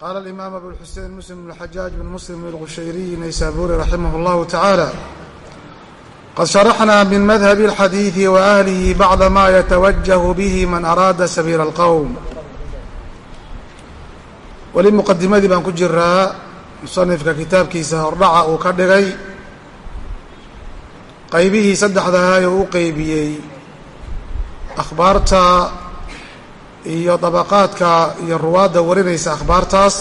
qala alimaam abuاlxusein muslim bn xajaaj bn muslim اlqushayriy naysaburi raximah اllahu tacaala qad sharaxna min madhabi اlxadiidi waahlihi bacda ma yatawajahu bihi man araada sabiila اlqowm weli muqadimadii baan ku jiraa musanifka kitaabkiisa hordhaca uu ka dhigay qaybihii saddexdahaa ee uu qeybiyey akhbaarta iyo dabaqaadka iyo ruwaadda warinaysa akhbaartaas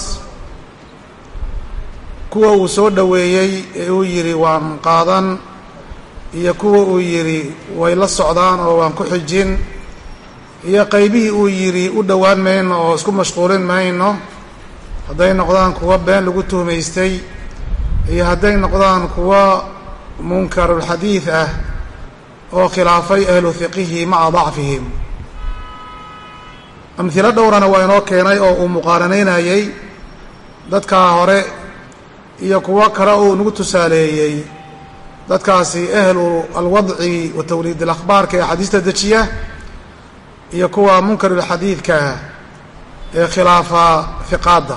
kuwa uu soo dhoweeyey ee uu yidhi waan qaadan iyo kuwa uu yidhi way la socdaan oo waan ku xijin iyo qaybihii uu yidhi u dhowaan mayno oo isku mashquulin mayno hadday noqdaan kuwa been lagu tuhmaystay iyo hadday noqdaan kuwa munkarulxadiid ah oo khilaafay ahlu fiqihi maca dacfihim amhilo dhowrana waa inoo keenay oo uu muqaaranaynayey dadkaa hore iyo kuwo kale uu nagu tusaaleeyey. Dadkaasi ahlu alwadci wa tawliid alakhbaarka ee xadiista dejiya iyo kuwa munkarulxadiidka ee khilaafa fiqaadda.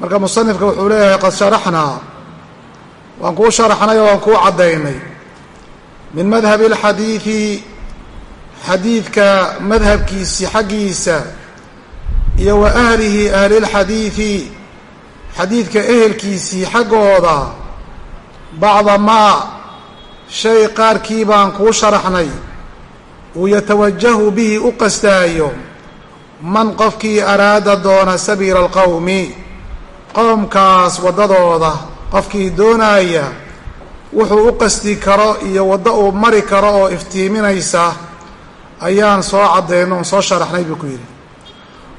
Marka musanifka wuxuu leeyahay qad sharaxnaa waan kuu sharaxnay oo waan kuu caddaynay. Min madhabi alxadiidi xadiidka madhabkiisi xaggiisa iyo wa ahlihi ahlilxadiidi xadiidka ehelkiisii xaggooda bacda maa shay qaarkii baan kuu sharaxnay uu yatawajahu bihi u qastaayo man qofkii araada doona sabiila alqowmi qowmkaas waddadooda qofkii doonaaya wuxuu u qasti karo iyo waddo uu mari karo oo iftiiminaysa ayaan soo caddayno on soo sharaxnay buu ku yidhi.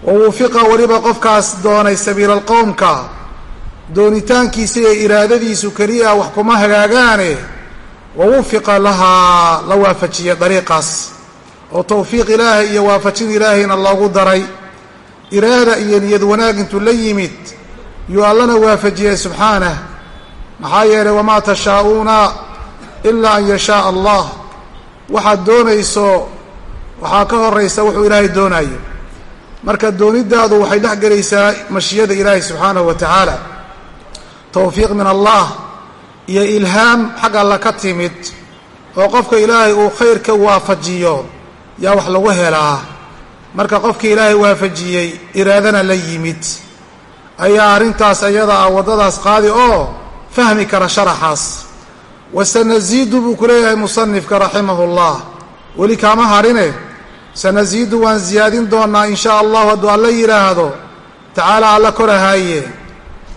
Wa wufiqa weliba qofkaas doonay sabiila alqowmka doonitaankiisa iyo iraadadiisu keliya wax kuma hagaagaane wa wufiqa lahaa la waafajiya dariiqaas. Oo towfiiq ilaahay iyo waafajin ilaahayna loogu daray. Iraada iyo niyad wanaag intuu la yimid yuu allana waafajiyey subxaanah. Maxaa yeelay wamaa tashaa'uuna ilaa an yashaaa allah. Waxaad doonayso waxaa ka horaysa wuxuu ilaahay doonaayo marka doonidaadu waxay dhex gelaysaa mashiyada ilaahay subxaanahu wa tacaala. Towfiiq min allah iyo ilhaam xag alla ka timid oo qofka ilaahay uu khayrka waafajiyo yaa wax lagu helaa. Marka qofkii ilaahay waafajiyey iraadana la yimid. Ayaa arrintaas ayada ah waddadaas qaadi oo fahmi kara sharaxaas. Wasanasiidu buu ku leeyahay musanifka raximahu llah weli kaama harine sanasiidu waan siyaadin doonnaa in shaa allahu hadduu alla yidhaahdo tacaala alla korahaaye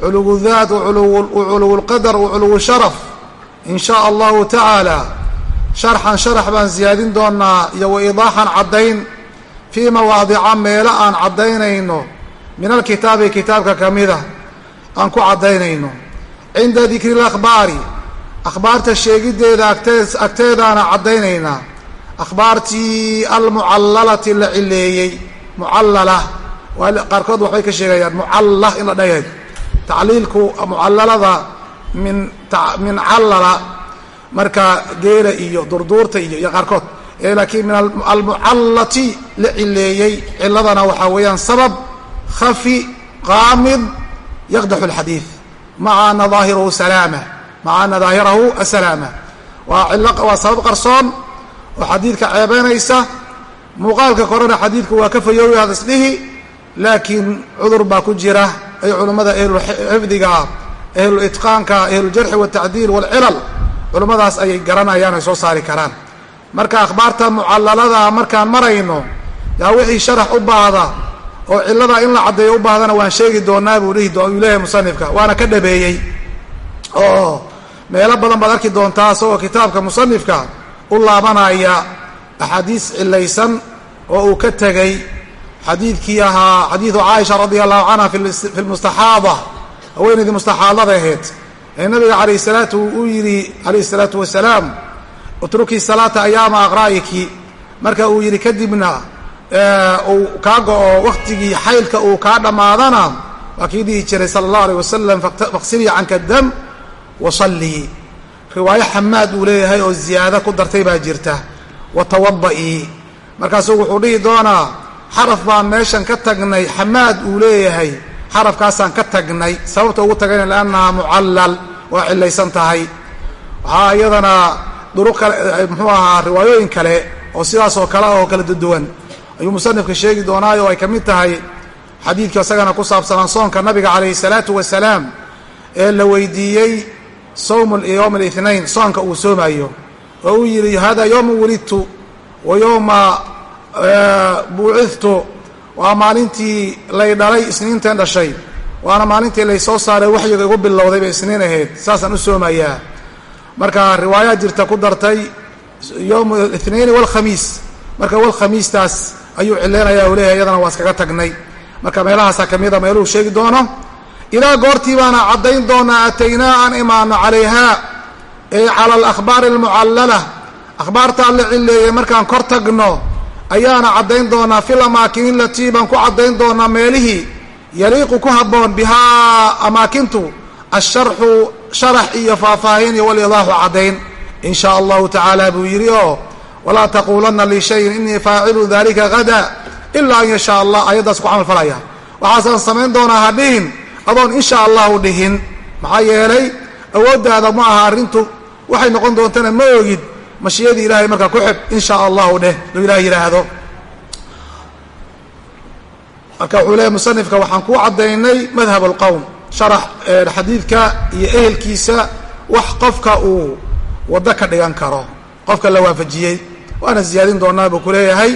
culuwu daat culuwulqadar culuwu sharaf in shaa allahu tacaala sharxan sharax baan siyaadin doonnaa iyo wa idaaxan caddayn fii mawaadica meelo aan caddaynayno min alkitaabi kitaabka ka mida aan ku caddaynayno cinda dikri lakhbaari akhbaarta sheegiddeeda agteed agteedaana caddaynaynaa akhbaartii almucallalati la cileeyey mucallala qaarkood waxbay ka sheegayaan mucalla in la dhayayd tacliilku mucallalada min min callala marka geela iyo durduurta iyo iyo qaarkood. Laakiin min almucallati la cileeyey ciladana waxaa weeyaan sabab khafi qaamid yaqdaxu alxadiid maca ana daahirahu salaama maca ana daahirahu asalaama. Waa waa sabab qarsoon oo xadiidka ceebeynaysa muuqaalka korena xadiidku waa ka fayoowi hadisdhihi laakiin cudur baa ku jira. Ay culummada ahlulxifdiga ahlulitqaanka ahluljarxi waltacdiil walcilal culummadaas ayay garanayaan ay soo saari karaan. Marka akhbaarta mucallalada markaan marayno yaa wixii sharax u baahda oo cillada in la caddeeyo u baahdana waan sheegi doonaa buu dhihi uu leeyahay musanifka waana ka dhabeeyey. Oo meelo badan baad arki doontaa isagoo kitaabka musanifka u laabanaya axaadiis cilaysan oo uu ka tegey xadiidkii ahaa xadiidu caaisha radia allahu canha fi lmustaxaada haweenaydii mustaxaadada ahayd ee nabiga calayh salaatu uu yidhi calayh salaatu wasalaam utrukii salaata ayaama aqraa'iki marka uu yidhi kadibna uu kaa go-o waktigii xaylka uu kaa dhammaadana waa kii dhihi jiray sala allahu aleyh wasalam faqsilii canka dam wasallii riwaayo xamaad uu leeyahay oo ziyaado ku dartay baa jirta. Wa tawada'i markaasuu wuxuu dhihi doonaa xaraf baan meeshan ka tagnay xamaad uu leeyahay. Xarafkaasaan ka tagnay. Sababta ugu tagayna liannaha mucallal. Waa cilaysan tahay. Waxaa iyadana duruq kale muxuu ahaa riwaayooyin kale oo sidaas oo kale oo kala duwan. Ayuu musanifka sheegi doonaayo ay ka mid tahay xadiidka isagana ku saabsanaan soonka nabiga calayhi salaatu wasalaam ee la weydiiyey sowm yowm alithnain soonka uu soomayo oo uu yidhi hada yowma wulidtu wa yowma buucidtu waa maalintii lay dhalay isniinteen dhashay. Waana maalintii lay soo saaray waxyiga igu bilowday bay isniin ahayd saasaan u soomayaa marka riwaayaad jirta ku dartay yowm ithnaini walkhamiis marka walkhamiistaas ayuu cileynaya u leeyahay iyadana waa iskaga tagnay. Marka meelahaasaa ka mida meeluhu sheegi doono ilaa goortii baana caddayn doonaa ataynaa aan imaano calayha ee cala alakhbaari almucallala. Akhbaartaa la cileeyey markaan kor tagno ayaana caddayn doonaa fil amaakini latii baan ku caddayn doonaa meelihii. Yaliiqu ku habboon bihaa amaakintu asharxu sharax iyo faahfaahin iyo walidaaxu caddayn. In shaa allahu tacaala buu yidhi oo walaa taquulanna lishayin inii faacilu dalika hada ilaa an yashaa allah ayaddaas ku camal falaya. Waxaasaan samayn doonaa ha dhihin adoon insha allahu dhihin. Maxaa yeelay awooddaada ma aha arrintu. Waxay noqon doontana ma ogid mashiyadii ilaahay markaa ku xib in shaa allahu dheh duu ilaah yidhaahdo marka wuxuu leeyahy musanifka waxaan kuu caddaynay madhab alqowm sharax xadiidka iyo ehelkiisa wax qofka uu waddo ka dhigan karo qofka la waafajiyey. Waana ziyaadin doonaa buu ku leeyahay.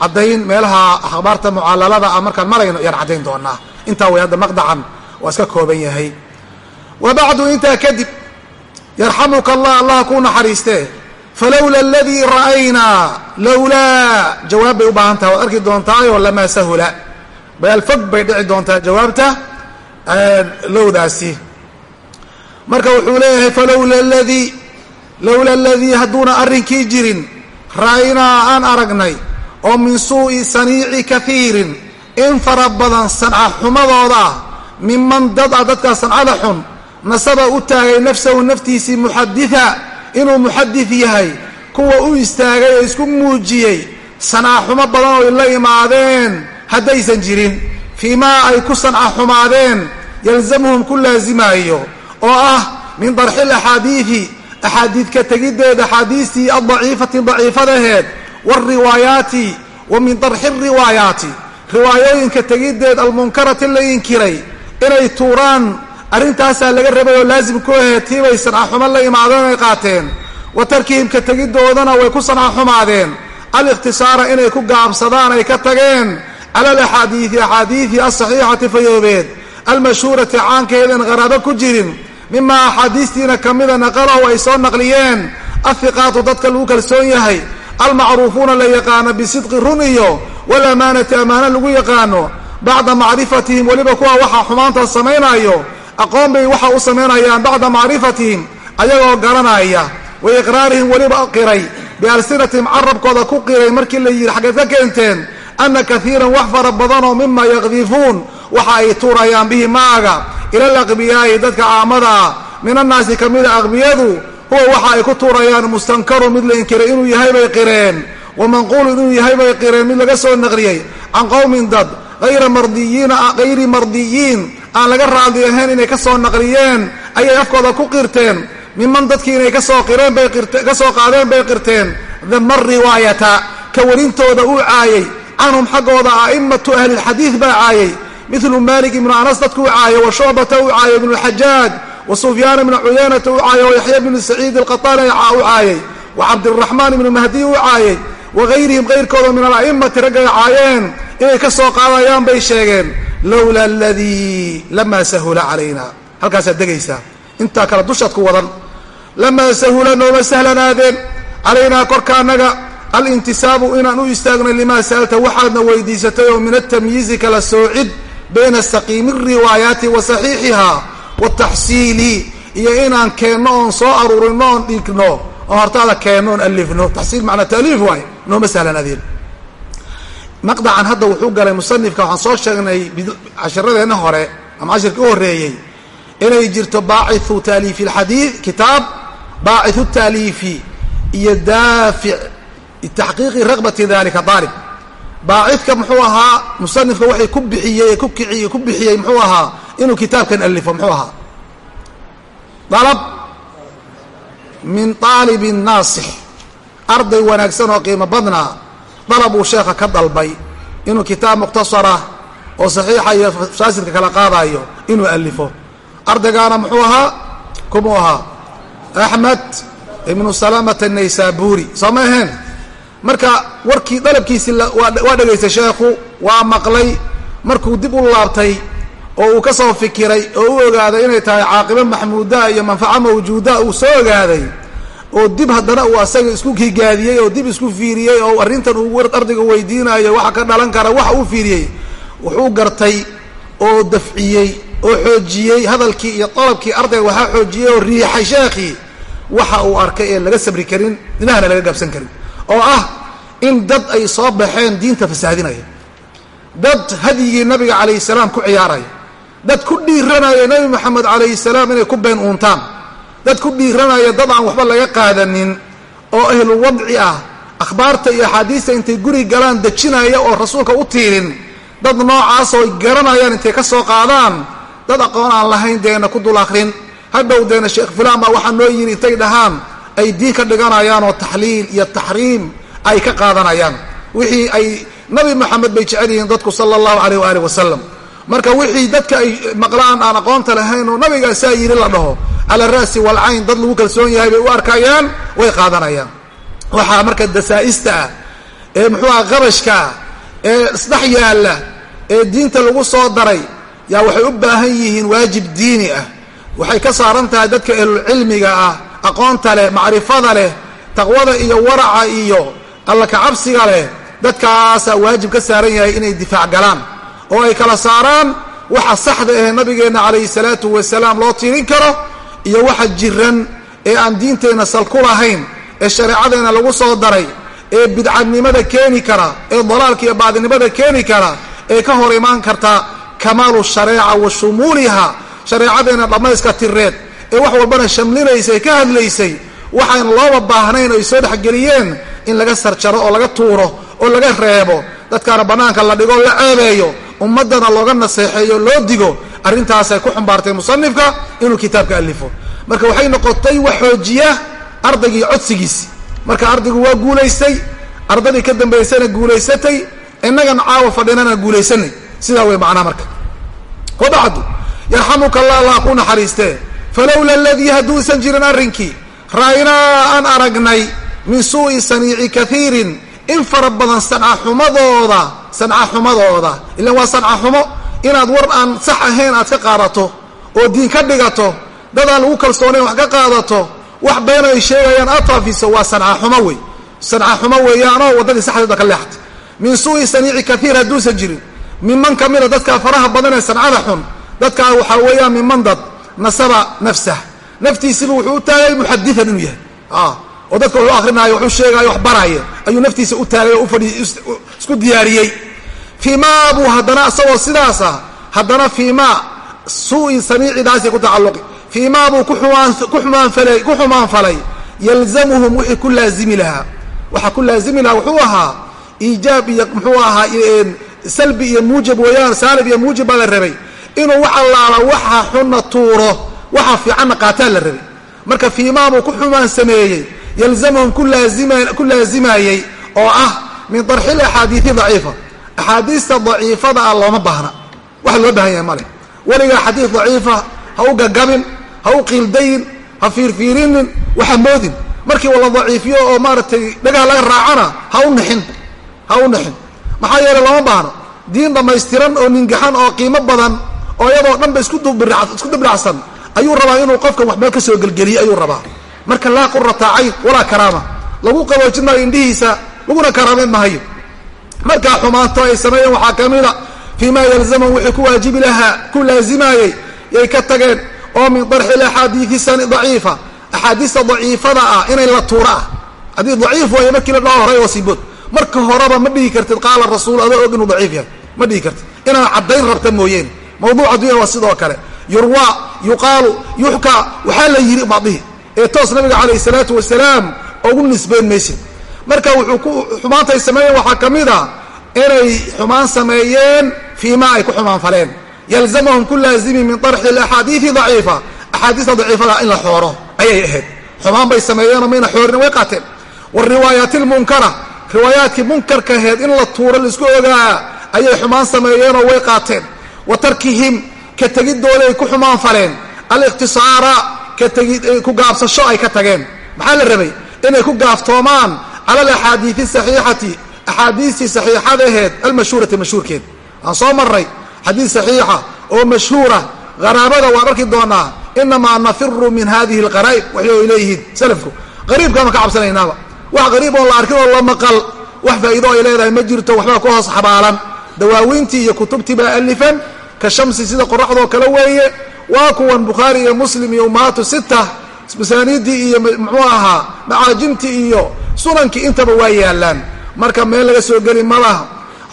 Caddayn meelaha akhbaarta mucaalalada ah markaan marayno ayaan caddayn doonaa. Intaa way hadda maqdacan waa iska kooban yahay. Wa bacdu intaa kadib yarxamuka allah allah kuu naxariistee falowla aladii ra'aynaa lowlaa jawaab bay u baahan taha waad arki doontaayoo lamaa sahula. Bayaal fog bay dhici doontaa jawaabta lowdaasi. Marka wuxuu leeyahay falowla ladii lowla aladii hadduuna arrinkii jirin ra'aynaa aan aragnay oo min suu'i saniici kaiirin in fara badan sanca xumadooda ah miman dad ah dadkaa sancada xun nasaba u taagay nafsahu naftiisii muxaditha inuu muxadid yahay kuwa u istaagay oo isku muujiyey sanca xumo badan oo la imaadeen haddaysan jirin. Fii maa ay ku sanca xumaadeen yalzamuhum ku laasimaayo oo ah min darxi laxaadiidi axaadiidka tegiddeed axaadiistii addaciifati daciifadaheed waalriwaayaati wa min darxi riwaayaati. Riwaayooyinka tegiddeed almunkarati la inkiray inay tuuraan arrintaasaa laga rabay oo laasim ku aheed tiibay sanca xumo la imaadeen ay qaateen. Wa tarkihimka tegiddoodana way ku sanca xumaadeen alikhtisaara inay ku gaabsadaan ay ka tageen. Cala alaxaadiidi axaadiidi alsaxiixati fayoobeed almashhuurati caankeedan qaraabo ku jirin. Mimaa axaadiistiina ka mida naqalahu ay soo naqliyeen. Ahiqaatu dadka lagu kalsoon yahay. Almacruufuuna la yaqaano bisidqi run iyo. Walamaanati ammaano lagu yaqaano bacda macrifatihim weliba kuwa waxaa xumaantaas samaynayo aqoon bay waxa u samaynayaan bacda macrifatihim ayagoo garanaya. Wa iqraarihim weliba qiray bialsinatihim carabkooda ku qiray markii la yidhi xaggeed ka keenteen ana kaiiran wax fara badanoo mima yakdifuun waxa ay tuurayaan bihi maaga ila alaqbiyaa'i dadka caamada ah min annaasi ka mida aqbiyadu huwa waxa ay ku tuurayaan mustankaru mid la inkiray inuu yahay bay qireen wa manquulu inuu yahay bay qireen mid laga soo naqliyey can qowmin dad hayra mardiyiina hayri mardiyiin aan laga raadli ahayn inay ka soo naqliyeen ayay afkooda ku qirteen miman dadkii inay ka soo qireen bay ka soo qaadeen bay qirteen dama riwaayata ka warintooda uu caayay canhum xaggooda a'immatu ahlilxadiid baa caayay milu malik ibnu anas dadku u caayay wa shucbata u caayay ibnu lxajaaj wa sufyaan ibnu cuyaynata u caayay wa yaxya bnu saciid alqataani u caayay wa cabdiraxmaan ibnu mahdi u caayay wa gayrihim kayrkooda min ala'immati raggay caayeen inay ka soo qaadayaan bay sheegeen lowla aladii lamaa sahula calayna. Halkaasaad degaysaa. Intaa kale dushaad ku wadan lamaa sahula nooma sahlanaadeen. Calaynaa korka annaga alintisaabu inaan u istaagnay limaa sa'alta waxaadna weydiisatay oo min atamyiizi kala soocid bayna saqiimi riwaayaati wa saxiixiha wataxsiili iyo inaan keenno oon soo aruurino oon dhigno oon hortaada keenno oon alifno. Taxsiil macnaa taaliif waay nooma sahlanaadeen maqdacan hadda wuxuu galay musanifka waxaan soo sheegnay cashiradeenna hore ama cashirkii u horreeyey inay jirto baaciu taaliifi alxadiid kitaab baaciu taaliifi iyo daafic taxqiiqi raqbati dalika aalib baacidka muxuu ahaa musanifka waxay ku bixiyey ku kiciy ku bixiyey muxuu ahaa inuu kitaabkan alifo muxuu ahaa. Dalab min aalibin naasix arday wanaagsan oo qiimo badnaa dalab uu sheekha ka dalbay inuu kitaab mukhtasara oo saxiixa iyo faasidka kala qaadayo inuu alifo ardaygaana muxuu ahaa? Kumuu ahaa axmed ibnu salamata naysaburi soo ma aheen? Marka warkii dalabkiisi waa dhegaystay sheekhu waa maqlay markuu dib u laabtay oo uu ka soo fikiray oo u ogaaday inay tahay caaqibo maxmuudaa iyo manfaco mawjuuda uu soo ogaaday oo dib haddana uu asaga isku higaadiyey oo dib isku fiiriyey oo arrintan uu ardayga weydiinayo waxa ka dhalan kara waxa uu fiiriyey wuxuu gartay oo dafciyey oo xoojiyey hadalkii iyo dalabkii ardayga waxaa xoojiyey oo riixay sheekhii. Waxa uu arkay ee laga sabri karin dinahana laga gaabsan karin oo ah in dad ay soo baxeen diinta fasaadinaya. Dad hadyigii nabiga calayhi salaam ku ciyaaraya. Dad ku dhiiranaya nebi moxamed calayhi salaam inay ku been uuntaan dad ku dhiiranaya dad aan waxba laga qaadanin oo ahlu wadci ah akhbaarta iyo axaadiista intay guri galaan dejinaya oo rasuulka u tiirin dad noocaasoo garanayaan intay ka soo qaadaan dad aqoon aan lahayn deena ku dul akrin. Hadhow deena sheekh fulaan baa waxaa noo yidhi intay dhahaan ay diin ka dhiganayaan oo taxliil iyo taxriim ay ka qaadanayaan. Wixii ay nabi moxamed bay jecel yihiin dadku sala allahu calayh waaalih wasalam marka wixii dadka ay maqlaan aan aqoonta lahayn oo nabigaa saa yidhi la dhaho cala ra'si walcayn dad lagu kalsoon yahay bay u arkayaan way qaadanayaan. Waxaa marka dasaa'ista ah ee muxuu aha qabashka ah ee isdhex yaalla ee diinta lagu soo daray yaa waxay u baahan yihiin waajib diini ah. Waxay ka saaran tahay dadka ehlulcilmiga ah aqoonta leh macrifada leh taqwada iyo waraca iyo alla kacabsiga leh. Dadkaasaa waajib ka saaran yahay inay difaac galaan. Oo ay kala saaraan waxa saxda ahee nabigeenna calayhi salaatu wasalaam loo tirin karo iyo waxa jiran ee aan diinteenna sal ku lahayn ee shareecadeenna lagu soo daray ee bidcadnimada keeni kara ee dalaalka iyo baadinimada keeni kara ee ka hor imaan karta kamaalu shareeca wa shumuuliha shareecadeenna dhammayska tireed ee wax walbana shamlinaysay ka hadlaysay waxaan looba baahnayn ay soo dhexgeliyeen in laga sarjaro oo laga tuuro oo laga reebo. Dadkaana bannaanka la dhigo la ceebeeyo ummaddana looga naseexeeyo loo digo arrintaasay ku xumbaartay musanifka inuu kitaabka alifo marka waxay noqotay wax xoojiya ardaygii codsigiisi. Marka ardaygu waa guulaystay ardaydii ka dambaysana guulaysatay innagan caawa fadhinana guulaysanay. Sidaa wey macnaa marka. Wabacdu yarxamuka allah allah ku naxariistee. Falowla aladii hadduusan jirin arrinkii ra'aynaa aan aragnay min suu'i saniici kaiirin in fara badan sanca xumadooda sanca xumadooda. Ilan waa sanca xumo inaad war aan sax ahayn aad ka qaadato oo diin ka dhigato dad aan lagu kalsoonayn wax ka qaadato wax been ay sheegayaan aad faafiso waa sanca xumo wey. Sanca xumo weeyaanoo waddadii saxdeeda ka leextay min suu'i saniici kaiir hadduusan jirin. Minman ka mida dadkaa faraha badan ee sancada xun. Dadkaa waxaa weeyaan minman dad nasaba nafsah. Naftiisiba wuxuu u taagay muxadian inuu yahay. Oo dadka wuxuu akrinaayo waxuu sheegaayo wax baraya ayuu naftiisa u taagay oo isku diyaariyey fii maa buu haddana isagoo sidaas ah haddana fii maa suu'i saniicidaasay ku tacalluqi. Fii maa buu ku xumaan falay yalzamuhum wixii ku laazimi lahaa. Waxaa ku laazimi lahaa wuxuu ahaa iijaab iyo muxuu ahaa salbi iyo muujab weeyaan saalib iyo muujib baa la rabay. Inuu wax allaala waxa xunna tuuro waxa fiicanna qaataa la rabay. Marka fiimaabuu ku xumaan sameeyey. Yalzamuhum ku laazimayey oo ah min darxil axaadiidi daciifa axaadiista daciifada ah looma baahna. Wax loo baahan yahay male weligaa xadiid daciifa ha u gagabin ha u qiildayin ha fiirfiirinin waxa moodin. Markii wala daciifiyo oo maaragtay dhagaha laga raacana ha u nixin ha u nixin maxaa yeeley looma baahno diin dhammaystiran oo ningaxan oo qiimo badan oo iyadoo dhanba isku dubracsan ayuu rabaa inuu qofkan wax meel ka soo gelgeliyo ayuu rabaa. Marka laa qurata cayn walaa karaama. Lagu qaboojin maayo indhihiisa laguna karaamayn mahayo markaa xumaanto ay sameeyeen waxaa ka mida fii ma yalzamahum wixii ku waajibi lahaa ku laazimaayey yay ka tageen oo min darxi axaadiii sani daciifa. Axaadiista daciifada ah inay la tuura ah. Haddii daciif waayo markii la dhaho horay oo siibood marka horeba ma dhihi kartid qaala rasuul adoo og inuu daciif yahay. Ma dhihi kartid. Inaad caddayn rabta mooyeene mawduuc addunya waa sidoo kale. Yurwaa yuqaalu yuxkaa waxaa la yidhi badihi ee toos nabiga calayh salaatu wasalaam ugu nisbeyn maysid marka wuxuu ku xumaantay sameeyeen waxaa ka mid a inay xumaan sameeyeen fii ay ku xumaan faleen. Yalzamahum ku laazimin min arxi alaxaadiidi daciifa. Axaadiista daciifada in la xooro ayay ahayd. Xumaan bay sameeyeenoo mayna xoorin way qaateen. Wariwaayaati lmunkara riwaayaadkii munkarka aheed in la tuuro la isku ogaa ayay xumaan sameeyeenoo way qaateen. Wa tarkihim ka tegidooday ku xumaan faleen. Alikhtisaara ka ku gaabsasho ay ka tageen. Maxaa la rabay? Inay ku gaaftoomaan cala alaxaadiidi saxiixati axaadiistii saxiixada aheed almashhuurati mashhuurkeed aan soo marray xadiid saxiixa oo mashhuura qaraabada waan arki doonaa inamaa nafiru min hadihi alqaraa'ib waxay ay leeyihiin salafku qariibkaama ka cabsanaynaaba wax qariib oo la arkin oo la maqal wax faa'iido ay leedahay ma jirto waxbaa ku hoos xabaalan dawaawiintii iyo kutubtii baa alifan ka shamsi sida qoraxdoo kale weeye waa kuwan bukhaari iyo muslim iyo ummahaatu sita masaaniiddii iyo muxuu ahaa macaajimtii iyo sunankii intaba waa yaallaan marka meel laga soo geli ma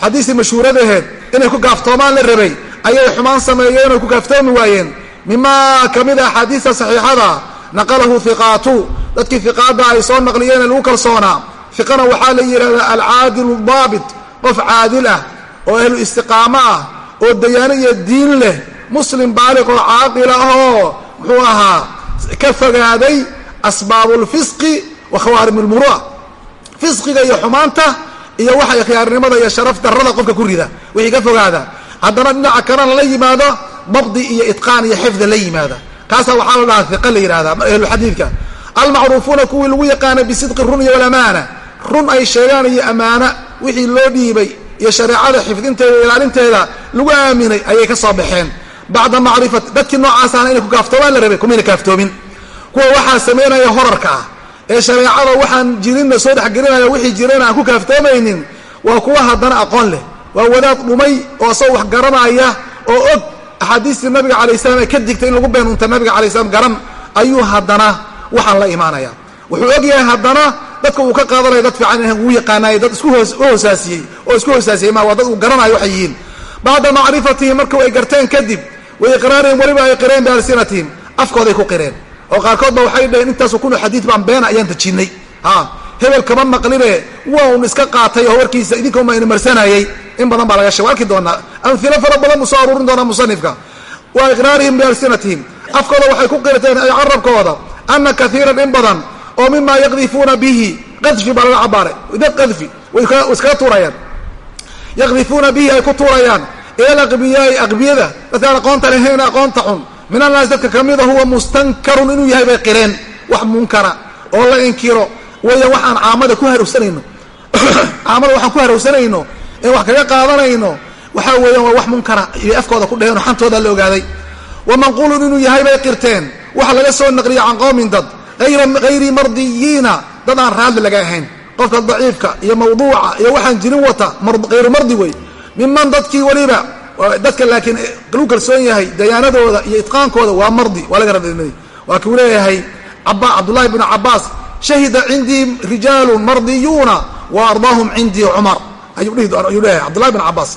xadiistii mashhuuradaheed inay ku gaaftoomaan la rabay ayay xumaan sameeyeen oy ku gaaftoomi waayeen. Mimaa ka mid a axaadiista saxiixada naqalahu hiqaatu dadkii hiqaadda ay soo naqliyeene lagu kalsoonaa. Hiqana waxaa la yidhahdaa alcaadilu daabit qof caadil ah oo ahlu istiqaamo ah oo dayaano iyo diin leh muslim baaliq oo caaqila ahoo muxuu ahaa ka fogaaday asbaabulfisqi wa khawaarim lmuru'a fisqiga iyo xumaanta iyo waxa ikhyaarnimada iyo sharaf darrada qofka ku rida. Wixii ka fogaada haddana dhinaca kalena la yimaado dabdi iyo itqaan iyo xifda la yimaada. Kaasaa waxaa la dhahaa hiqa la yidhahdaa ahluxadiidka almacruufuuna kuwii lagu yaqaanay bisidqi run iyo walamaana run ay sheegaan iyo ammaana wixii loo dhiibay iyo shareecada xifdinteeda iyo ilaalinteeda lagu aaminay ayay ka soo baxeen. Bacda macrifati dadkii noocaasana inay ku kaaftoomaan la rabay kumayna kaaftoomin kuwa waxaa samaynaya horarka ah ee shareecada waxaan jirinna soo dhexgelinaya wixii jirana aan ku kaaftoomaynin waa kuwa haddana aqoon leh. Waa wadaad dhumay oo asagoo wax garanaya oo og axaadiistii nabiga alay slam ee ka digtay in lagu beenunta nabiga alay slam garan ayuu haddana waxaan la imaanaya. Wuxuu og yahay haddana dadka uu ka qaadanaya dad fiican in uu yaqaanayo dad isku hoosaasiyey oo isku hoosaasiyey ma waa dad uu garanayo waxay yihiin. Bacda macrifatihim marku ay garteen kadib wa iqraarihim weliba ay qireen bialsinatihim afkooday ku qireen oo qaarkood ba waxay dhaheen intaasu kun xadiid baan beena ayaan dejinnay ha hebel kama maqline waa un iska qaatay oo warkiisa ina marsanayey. In badan baa laga sheg arki doonaa amhilo fara badan buu soo aruurin doonaa musanifka. Wa iqraarihim bialsinatihim afkooda waxay ku qirteen ay carabkooda ana kaiiran in badan oo mima yaqdifuuna bihi. Qadfi baa laga cabaaray dad qadfi way iskaga tuurayaan. Yaqdifuuna bihi ay ku tuurayaan. Ila aqbiyaai aqbiyada dadkaan aqoonta lahayn aqoonta xun min annaas dadka ka mida huwa mustankarun inuu yahay bay qireen wax munkara oo la inkiro. Weya waxaan caamada ku harowsanayno. Caamada waxaan ku harowsanayno ee wax kaga qaadanayno. Waxaa weeyaan waa wax munkara iyo afkooda ku dheheen oo xantooda la ogaaday. Wa manquulun inuu yahay bay qirteen. Waxa laga soo naqliya can qowmin dad. Hayri mardiyiina dad aan raalli laga ahayn. Qofka daciifka iyo mawduuca iyo waxaan jirin wata hayru mardi wey miman dadkii weliba dadka laakiin lagu kalsoon yahay dayaanadooda iyo itqaankooda waa mardi waa laga radinay waa kuu leeyahay cabdullahi bnu cabaas shahida cindii rijaalun mardiyuuna wa ardaahum cindii cumar. Ayuu leeyahay cabdullahi bn cabaas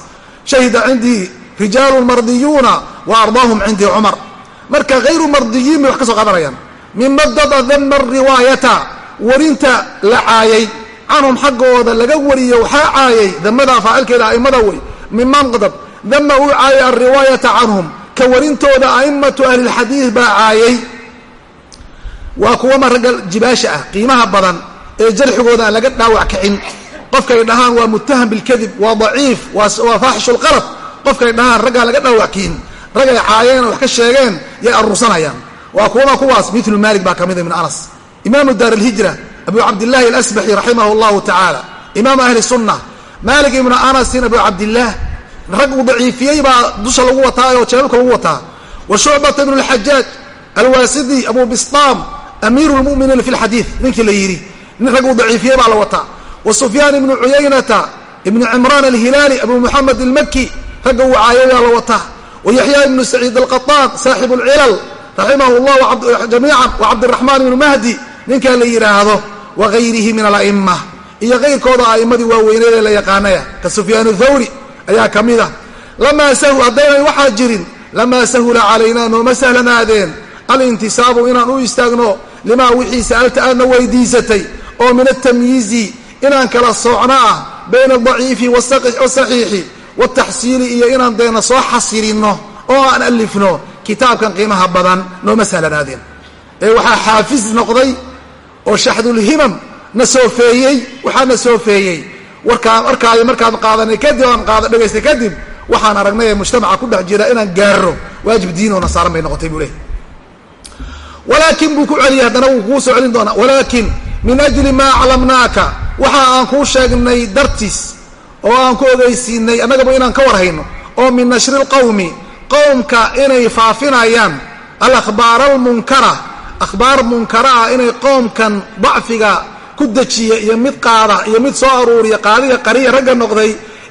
shahida cindii rijaalun mardiyuuna wa ardaahum cindii cumar. Marka hayru mardiyiin bay wax ka soo qaadanayaan. Mima dada dama riwaayata warinta la caayay canhum xaggooda laga wariyo waxaa caayay damada faacilkeeda a'immada wey miman qadab dama uu caayay alriwaayata canhum ka warintooda a'immatu ahlilxadiid baa caayay waa kuwama ragga jibaasha ah qiimaha badan ee jarxigooda aan laga dhaawac kicin qofkay dhahaan waa muttaham bilkadib waa daciif waa faaxishu lqalab qofkay dhahaan raggaan laga dhaawac kicin ragay caayeen wax ka sheegeen yay aruursanayaan waa kuwama kuwaas milu malik baa ka mida min anas imaamu daar abu cabdillahi alasbaxi raximah llahu tacaala imaamu ahli sunna malik ibnu anasin abu cabdillaah rag uu daciifiyey baa dusha lagu wataa oo jeebabka lagu wataa. Wa shucbata ibnu lxajaaj alwaasidi abu bistaam amiiru lmuminiina fi lxadiid ninkii la yidhi nin rag uu daciifiyey baa la wataa. Wa sufyaan ibnu cuyaynata ibnu cimraan alhilaali abu muxamed almaki ragga uu caayay baa la wataa. Wa yaxya ibnu saciid alqataan saaxibu lcilal raximah llah jamiican wa cabdiraxmaan ibnu mahdi ninkaa la yidhaahdo wa gayrihi min ala'ima iyo kayrkooda a'immadii waaweyneed ee la yaqaanaya ka sufyaan thawri ayaa ka mid a lamaa sahu haddaynay waxaa jirin lamaa sahula calaynaa nooma sahlanaadeen? Alintisaabu inaan u istaagno limaa wixii sa'alta aadna weydiisatay oo min atamyiizi inaan kala soocno ah bayna aldaciifi wasaxiixi wataxsiili iyo inaan deena soo xasilinno oo aan alifno kitaabkan qiimaha badan nooma sahlanaadeen. Ee waxaa xaafis noqday oo shaxdulhimam na soofeeyey waxaa na soofeeyey warkaan warkaayo markaan qaadanay kadib aan qaada dhegaystay kadib waxaan aragnay ee mujtamaca ku dhex jira inaan gaaro waajib diinoo saaran bay noqotay buu lehy walaakin buu ku celiyay haddana wuu kuu soo celin doonaa. Walaakin min ajli maa aclamnaaka waxa aan kuu sheegnay dartiis oo aan ku ogeysiinay annagaba inaan ka warhayno oo min nashri lqawmi qowmka inay faafinayaan alakhbaar almunkara. Akhbaar munkara ah inay qoomkan dacfiga ku dejiya iyo mid qaada iyo mid soo aruuriya qaadiga qariya ragga noqday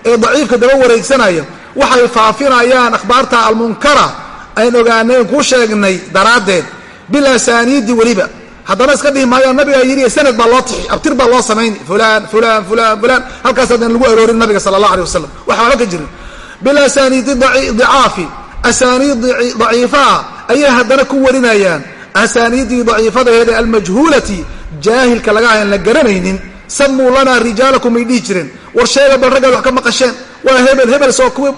ee daciifka daba wareegsanaya. Waxay faafinayaan akhbaarta almunkara ayn ogaanay kuu sheegnay daraaddeed bilasaniidi weliba. Haddana iska dhihi maayo nabigaa yidhi sanad baa loo tixi abtir baa loo samayni fulaan fulaan fulaan fulaan. Halkaas haddaan lagu aroorin nabiga sala allah alay wasalam waxba ka jirin. Bilasaniidi dicaafi. Asaaniid daciifaah ayay haddana ku warinayaan. Asaaniiddii daciifadaheeda almajhuulati jaahilka laga ahan la garanaynin samuu lanaa rijaalakum ay dhihi jireen. War sheega bal raggaad wax ka maqasheen. Waa hebel hebel soo kuwi.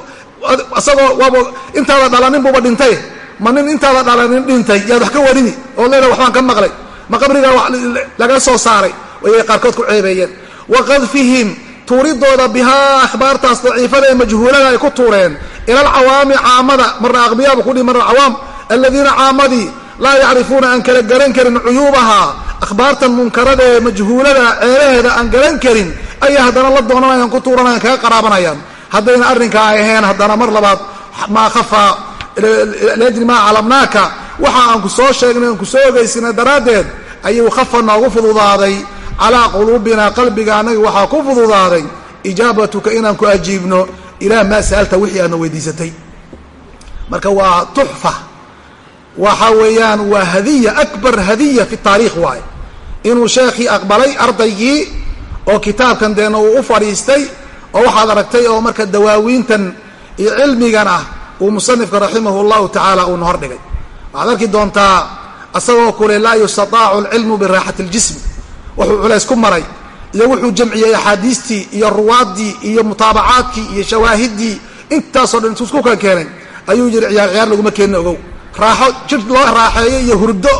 Isagoo waaba intaada dhalanin buuba dhintay. Ma nin intaada dhalanin dhintay yaad wax ka warini oo leeda waxbaan ka maqlay. Ma qabrigaa laga soo saaray ayay qaarkood ku ceebeeyeen. Waqadfihim tuuridooda bihaa akhbaartaas daciifada ee majhuulada ay ku tuureen. Ila alcawaami caamada marna aqbiyaaba kudhihi marna cawaam. Aladiina caamadii laa yacrifuuna aan kala garan karin cuyuubahaa akhbaartan munkarada ee majhuulada ceelaheeda aan garan karin ayay haddana la doonanayaan ku tuuranayaan kaga qaraabanayaan. Haddayna arrinkaa ay ahayn haddana mar labaad maa khafaa liajli maa calamnaaka waxa aan ku soo sheegnay aan ku soo ogeysinay daraaddeed ayuu khafa noogu fududaaday. Calaa quluubina qalbiga annaga waxaa ku fududaaday. Ijaabatuka inaan ku ajiibno ilaa maa sa'alta wixii aadna weydiisatay. Marka waa tuxfa waxa weeyaan waa hadiya akbar hadiya fi taariikh waaye. Inuu sheekhii aqbalay ardaygii oo kitaabkan deena uu u fadhiistay oo waxaad aragtay oo marka dawaawiintan iyo cilmigan ah uu musanifka raximahu llahu tacaala uuna hordhigay waxaad arki doontaa asagoo kule laa yustataacu alcilmu biraaxati اljismi wuxuu culays ku maray iyo wuxuu jamciyey axaadiistii iyo ruwaaddii iyo mutaabacaadkii iyo shawaahiddii intaasoo dhan intuu isku kala keenay ayuu yidhi ciyaar ciyaar laguma keenin ogow raaxo jir loo raaxeeyo iyo hurdo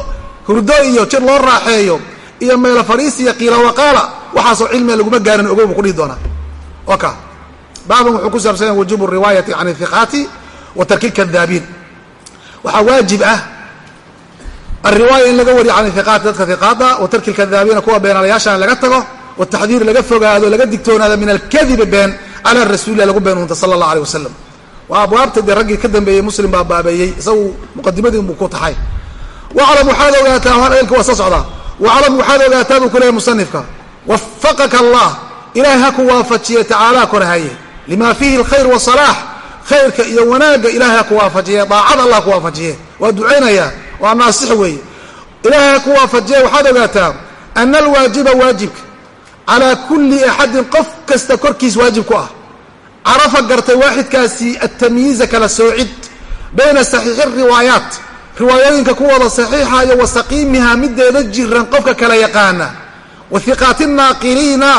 hurdo iyo jir loo raaxeeyo iyo meelo fadhiis iyo qiila waqaala waxaasoo cilmiga laguma gaarin ogow buu ku dhihi doonaa. Oka baaban wuxuu ku saabsanya wujubu riwaayati can ihiqaati wa tarki lkadaabiin waxaa waajib ah alriwaaya in laga wariyo can ihiqaati dadka hiqaada wa tarki lkadaabiina kuwa beenalayaasha in laga tago wataxdiir laga fogaado laga digtoonaado min alkadibi been cala rasuulilah lagu beenunta sala allah aleh wasalam waa abwaabta dee raggii ka dambeeyey muslim baa baabeeyey isagu muqadimadii unbuu ku taxay. Waclam waxaad ogaataa eelka waa soo socdaa. Waclam waxaad ogaataa buu ku leeyahy musanifka. Wafaqaka allah ilaahay ha ku waafajiye tacaalaa korahaye lima fiihi alkhayr wasalaax khayrka iyo wanaagga ilahay ha ku waafajiye daacad allah ku waafajiye. Waa ducaynayaa waa naasix weeye. Ilaahay ha ku waafajiye waxaad ogaataa ana alwaajiba waajibka. Calaa kulli axadin qof kasta korkiis waajib ku ah carafa gartay waaxidkaasi atamyiiza kala soocid bayna saxiixi riwaayaat. Riwaayooyinka kuwooda saxiixa iyo wa saqiimiha mideeda jiran qofka kala yaqaana. Wa hiqaati naaqiliina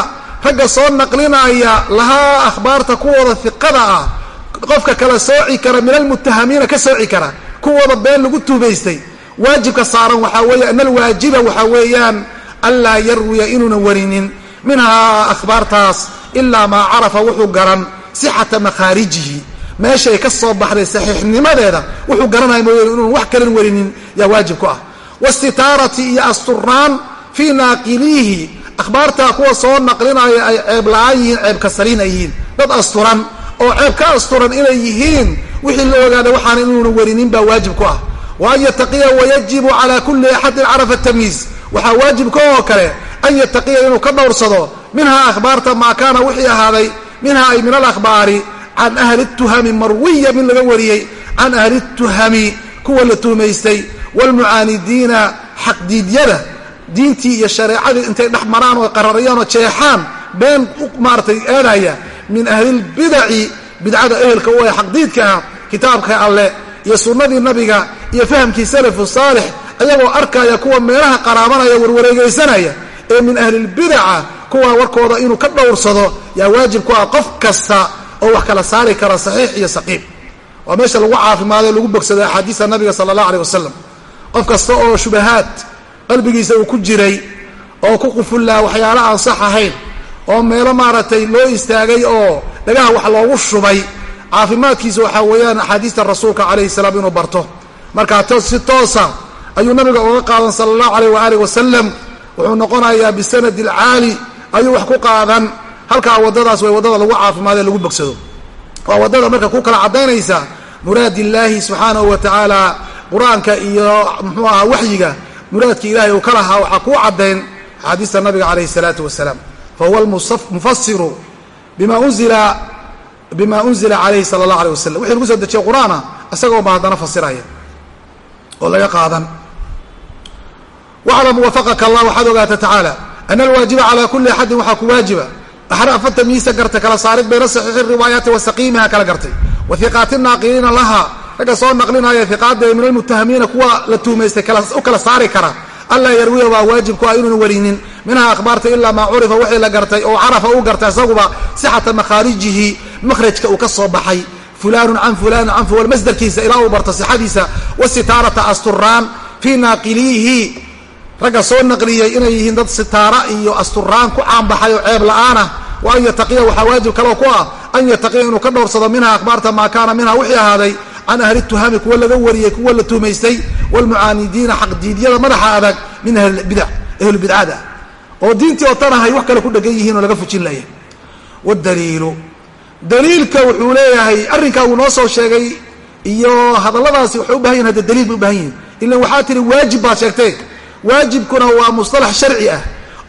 ragga soo naqlinaya lahaa akhbaarta kuwooda hiqada ah qofka kala sooci kara min almutahamiina ka sooci kara kuwooda been lagu tuubaystay. Waajibka saaran waxaa weeye ana alwaajiba waxaa weeyaan anlaa yarwiya inuunan warinin. Minhaa akhbaartaas ilaa maa carafa wuxuu garan sixata makhaarijihi. Meeshay ka soo baxday saxiixnimadeeda wuxuu garanaya mooye inuun wax kalan warinin yaa waajib ku ah. Wastitaarati iyo asturnaan fii naaqiliihi akhbaartaa kuwa soo naqlinaya ay ceeb la'aan yihiin ceeb kasaliin yihiin. Dad asturan oo ceeb ka asturan inay yihiin wixii la ogaada waxaana inuuna warinin baa waajib ku ah. Wa an yataqiya wayajibu calaa kulli axadin carafa tamyiiz. Waxaa waajibka oo kale an yataqiya inuu ka dhowrsado minhaa akhbaarta maa kaana wixii ahaaday minhaa ay min alakhbaari can ahli tuhami marwiya min laga wariyey can ahli tuhami kuwa la tuhmaystay waalmucaanidiina xaqdiidyada diintii iyo shareecadii intay dhex maraan oo qararayaan oo jeexaan been u maaratay eedhaya min ahlilbidaci bidcada ehelka u ah xaqdiidka ah kitaabka alleh iyo sunnadii nabiga iyo fahamkii salafu saalix ayagoo arkaya kuwa meelaha qaraabanaya warwareegaysanaya ee min ahlilbidaca kuwa warkooda inuu ka dhowrsado yaa waajib ku ah qof kasta oo wax kala saari kara saxiix iyo saqiim waa meesha lagu caafimaado lagu bogsado axaadiista nabiga sala allah aleyh wasalam qof kasta oo shubahaad qalbigiisa uu ku jiray oo ku qufullaa waxyaala aan sax ahayn oo meelo maaragtay loo istaagay oo dhagaha wax loogu shubay caafimaadkiisa waxaa weeyaan axaadiista rasuulka calayhi salaam inuu barto. Markaa si toosa ayuu nabiga uga qaadan sala allahu alayh waaalih wasalam wuxuu noqonayaa bisanadi alcaali ayuu wax ku qaadan. Halkaa waddadaas way waddada lagu caafimaado lagu bogsado. Waa waddada marka ku kala caddaynaysa muraad illaahi subxaanahu wa tacaala qur'aanka iyo muxuu ahaa waxyiga muraadkii ilahay uu ka lahaa waxaa kuu caddayn axaadiista nabiga calayhi salaatu wasalaam fahuwa mufasiru bima unzila bima unzila calayhi sala allah alay wasalam wixii lagu soo dejiyey qur'aana isagoo ba haddana fasiraya oo laga qaadan. Waclam wafaqaka allah waxaad ogaata tacaala ana alwaajiba calaa kuli axadin waxaa ku waajiba axrafata miisa gartay kala saarid bayna saxiixi riwaayaati wa saqiimiha kala gartay wa hiqaati naaqiliina laha ragga soo naqlinaya hiqaada min almutahamiina kuwa la tuumaystay u kala saari kara anlaa yarwiya waa waajib ku ah inuuna warinin minhaa akhbaarta ilaa maa curifa wixii la gartay oo carafa uu gartay isaguba sixata makhaarijihi makhrajka uu ka soo baxay fulaanun can fulanin can fulan masdarkiisa ilaa uu barto sixadiisa wasitaarata asturaan fii naaqiliihi ragga soo naqliyey inay yihiin dad sitaara iyo asturaan ku caanbaxay oo ceeb la'aanah wa an yataqiya waxaa waajib kaloo ku ah an yataqiya inuu ka dhowrsado minha akhbaarta maa kaana minha wixii ahaaday can ahli tuhami kuwa laga wariyey kuwa la tuumaystay wlmucaanidiina xaqdiidyada madaxa adag min ahlbidac ahlubidcada oo diintii oo tan ahay wax kale ku dhegan yihiin oo laga fujin laya wdaliilu daliilka wuxuu leeyahay arrinkaa uu noo soo sheegay iyo hadalladaasi waxay u baahan yihiin hadda daliil bay u baahan yihiin ilan waxaa tihi waajib baad sheegtee waajibkuna waa musطalax sharci ah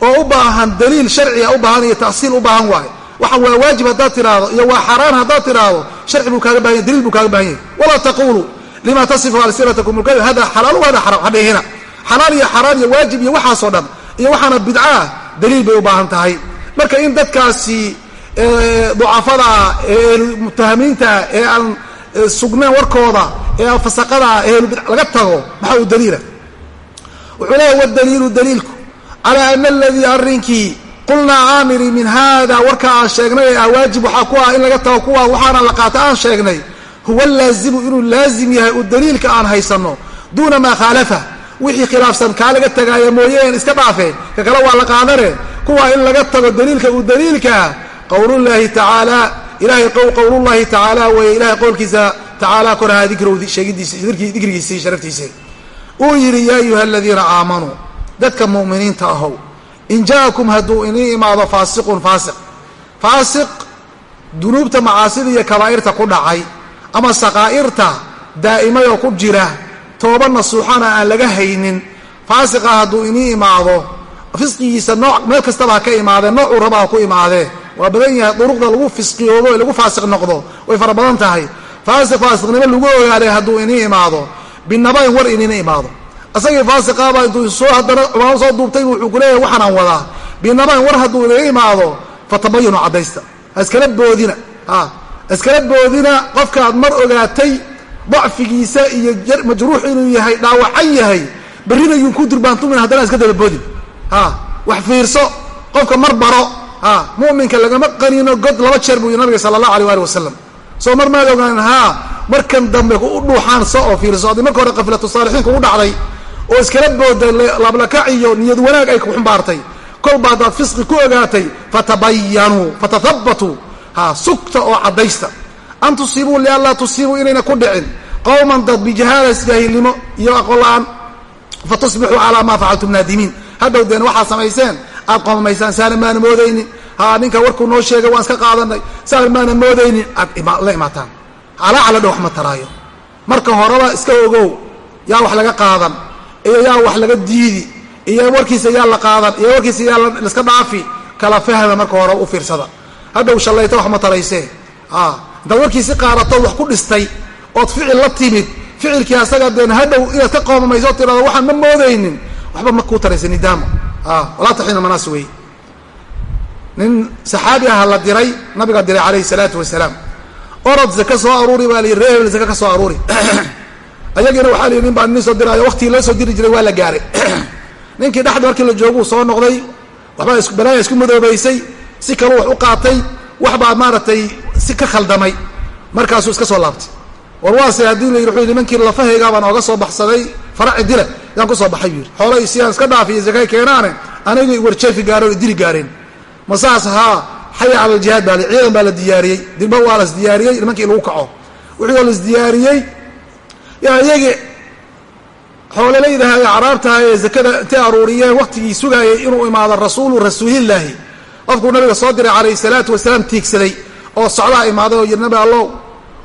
oo u baahan daliil sharciga u baahan iyo tasiil u baahan waayo waxa waa waajib haddaad tiraahdo iyo waa xaaraan haddaad tiraahdo sharci buu kaaga baahan yahy daliil buu kaaga baahan yahay walaa taqulu lima tasifu alsinatakum lkadib hada xalaal hada xaraam hadhihina xalaal iyo xaaraan iyo waajib iyo waxaasoo dhan iyo waxaana bidcaah daliil bay u baahan tahay. Marka in dadkaasi ducafadaa ee mutahamiinta ee aan sugneen warkooda ee fasaqadaa ehlubid laga tago maxaa u daliila wuxuu leeyahy wadaliilu daliilku calaa ana aladii arrinkii qulnaa aamiri min hada warka aan sheegnay ee ah waxaa ku ah in laga tago kuwa waxaana la qaata aan sheegnay huwa laazimu inuu laazim yahay uu daliilka aan haysanno duuna maa khaalafa. Wixii khilaafsan kaa laga tagaaya mooyeen iska dhaafeen ka kale waa la qaadane. Kuwa in laga tago daliilka uu daliilkaa qowlullaahi tacaala ilahay qowlullahi tacaala weeye ilahay qowlkiisa tacaala korahaa dikrowdi sheegidiisi dikrigiisii sharaftiisa uu yidhi yaa ayuha aladiina aamanuu dadka mu'miniinta ahow in ja'akum hadduu inii imaado faasiqun faasiq. Faasiq dunuubta macaasida iyo kabaa'irta ku dhacay ama saqaa'irta daa'imayoo ku jira tooba nasuuxana aan laga haynin faasiqa hadduu inii imaado fisqigiisa nooc meel kastaba ka imaadee noocuu raba ha ku imaadee waa badan yahay duruqda lagu fisqiyoodo ee lagu faasiq noqdo way fara badan tahay. Faasiq faasiqnimo lagu ogaaday hadduu inii imaado binabayn war inina imaado. Asagii faasiqaaba intuu soo haddana cumaamo soo duubtay wuxuu ku leeyahay waxaanaan wadaa. Binabayn war hadduu inaga imaado fatabayanu caddaysta. Ha iskala boodina ha. Iskala boodina qofkaad mar ogaatay dacfigiisa iyo majruux inuu yahay dhaawacan yahay berrina yuun ku durbaantumin haddana iska dababoodin ha. Wax fiirso qofka mar baro ha. Mu'minka lagama qanino god laba jeer buu yii nabiga sala allah alay ali wasalam soo mar maad ogaan haa markan dambe u dhuuxaanso oo fiirso haddii marka hore kafilatu saalixiin kugu dhacday oo iskala booday lablakac iyo niyad wanaag ay ku kolba haddaad fisqi ku ogaatay fatabayanuu fatahabatuu ha sugta oo caddaysta. An tusiibuu lianlaa tusiibuu inayna ku dhicin. Qowman dad bijahaalas jaahilnimo iyo aqoon la'aan fatusbixuu calaa maa facaltum naadimiin. Hadhow deen waxaad samayseen aad qoomamaysaan saana maana moodaynin ha ninka warkuu noo sheegay waan iska qaadanay. Saana maana moodaynin. Aad la imaataan. Calaacaladha wax ma taraayo. Marka horeba iska ogow. Yaa wax laga qaadan. Iyo yaa wax laga diidi. Iyo warkiisa yaa la qaadan. Iyo warkiisa yaa laiska dhaafi. Kala fahma marka hore u fiirsada. Hadhow shallayta wax ma taraysee? Intaad warkiisi qaadatood wax ku dhistay. Ood ficil la timid. Ficilkii asaga deen hadhow inaad ka qoomamayso tirado waxaan ma moodaynin. Waxba ma kuu taraysa nidaamo. Walaa taxiina manaas wey nin saxaabi aha la diray nabiga diray calayhi salaatu wasalaam. Orod zaka soo aruuri baa layihi ree hebel zaka ka soo aruuri. Ayagiina waxaa layihi nin baa nin soo diraayo waqtigii loo soo diri jiray waa la gaaray. Ninkii dhexda markii la jooguu soo noqday waxbaa balaaya isku madoobaysay si kaluu wax u qaatay wax baa maaragtay si ka khaldamay. Markaasuu iska soo laabtay. War waase haddii la yidhi wuxuu nimankii lafahaygaa baan ooga soo baxsaday faraci dile yaan ku soo baxay buu yidhi. Xoolay siyaan iska dhaafiyo zakay keenaane aniga warjeefi gaareen o dili gaareen masaas haa xaya cala aljihaad baa ciidan baa la diyaariyey. Dilba waa las diyaariyey nimankii lagu kaco. Wixii oo las diyaariyey. Yaa iyagii xoolelaydaha ee caraabtaha ee zakada intay aruuriyeen waktigii sugaayay inuu imaado rasuulu rasuulillaahi. Qofkuu nabiga soo diray calayhi salaatu wasalaam tiigsaday oo socdaa imaaday oo yidhi nabi allow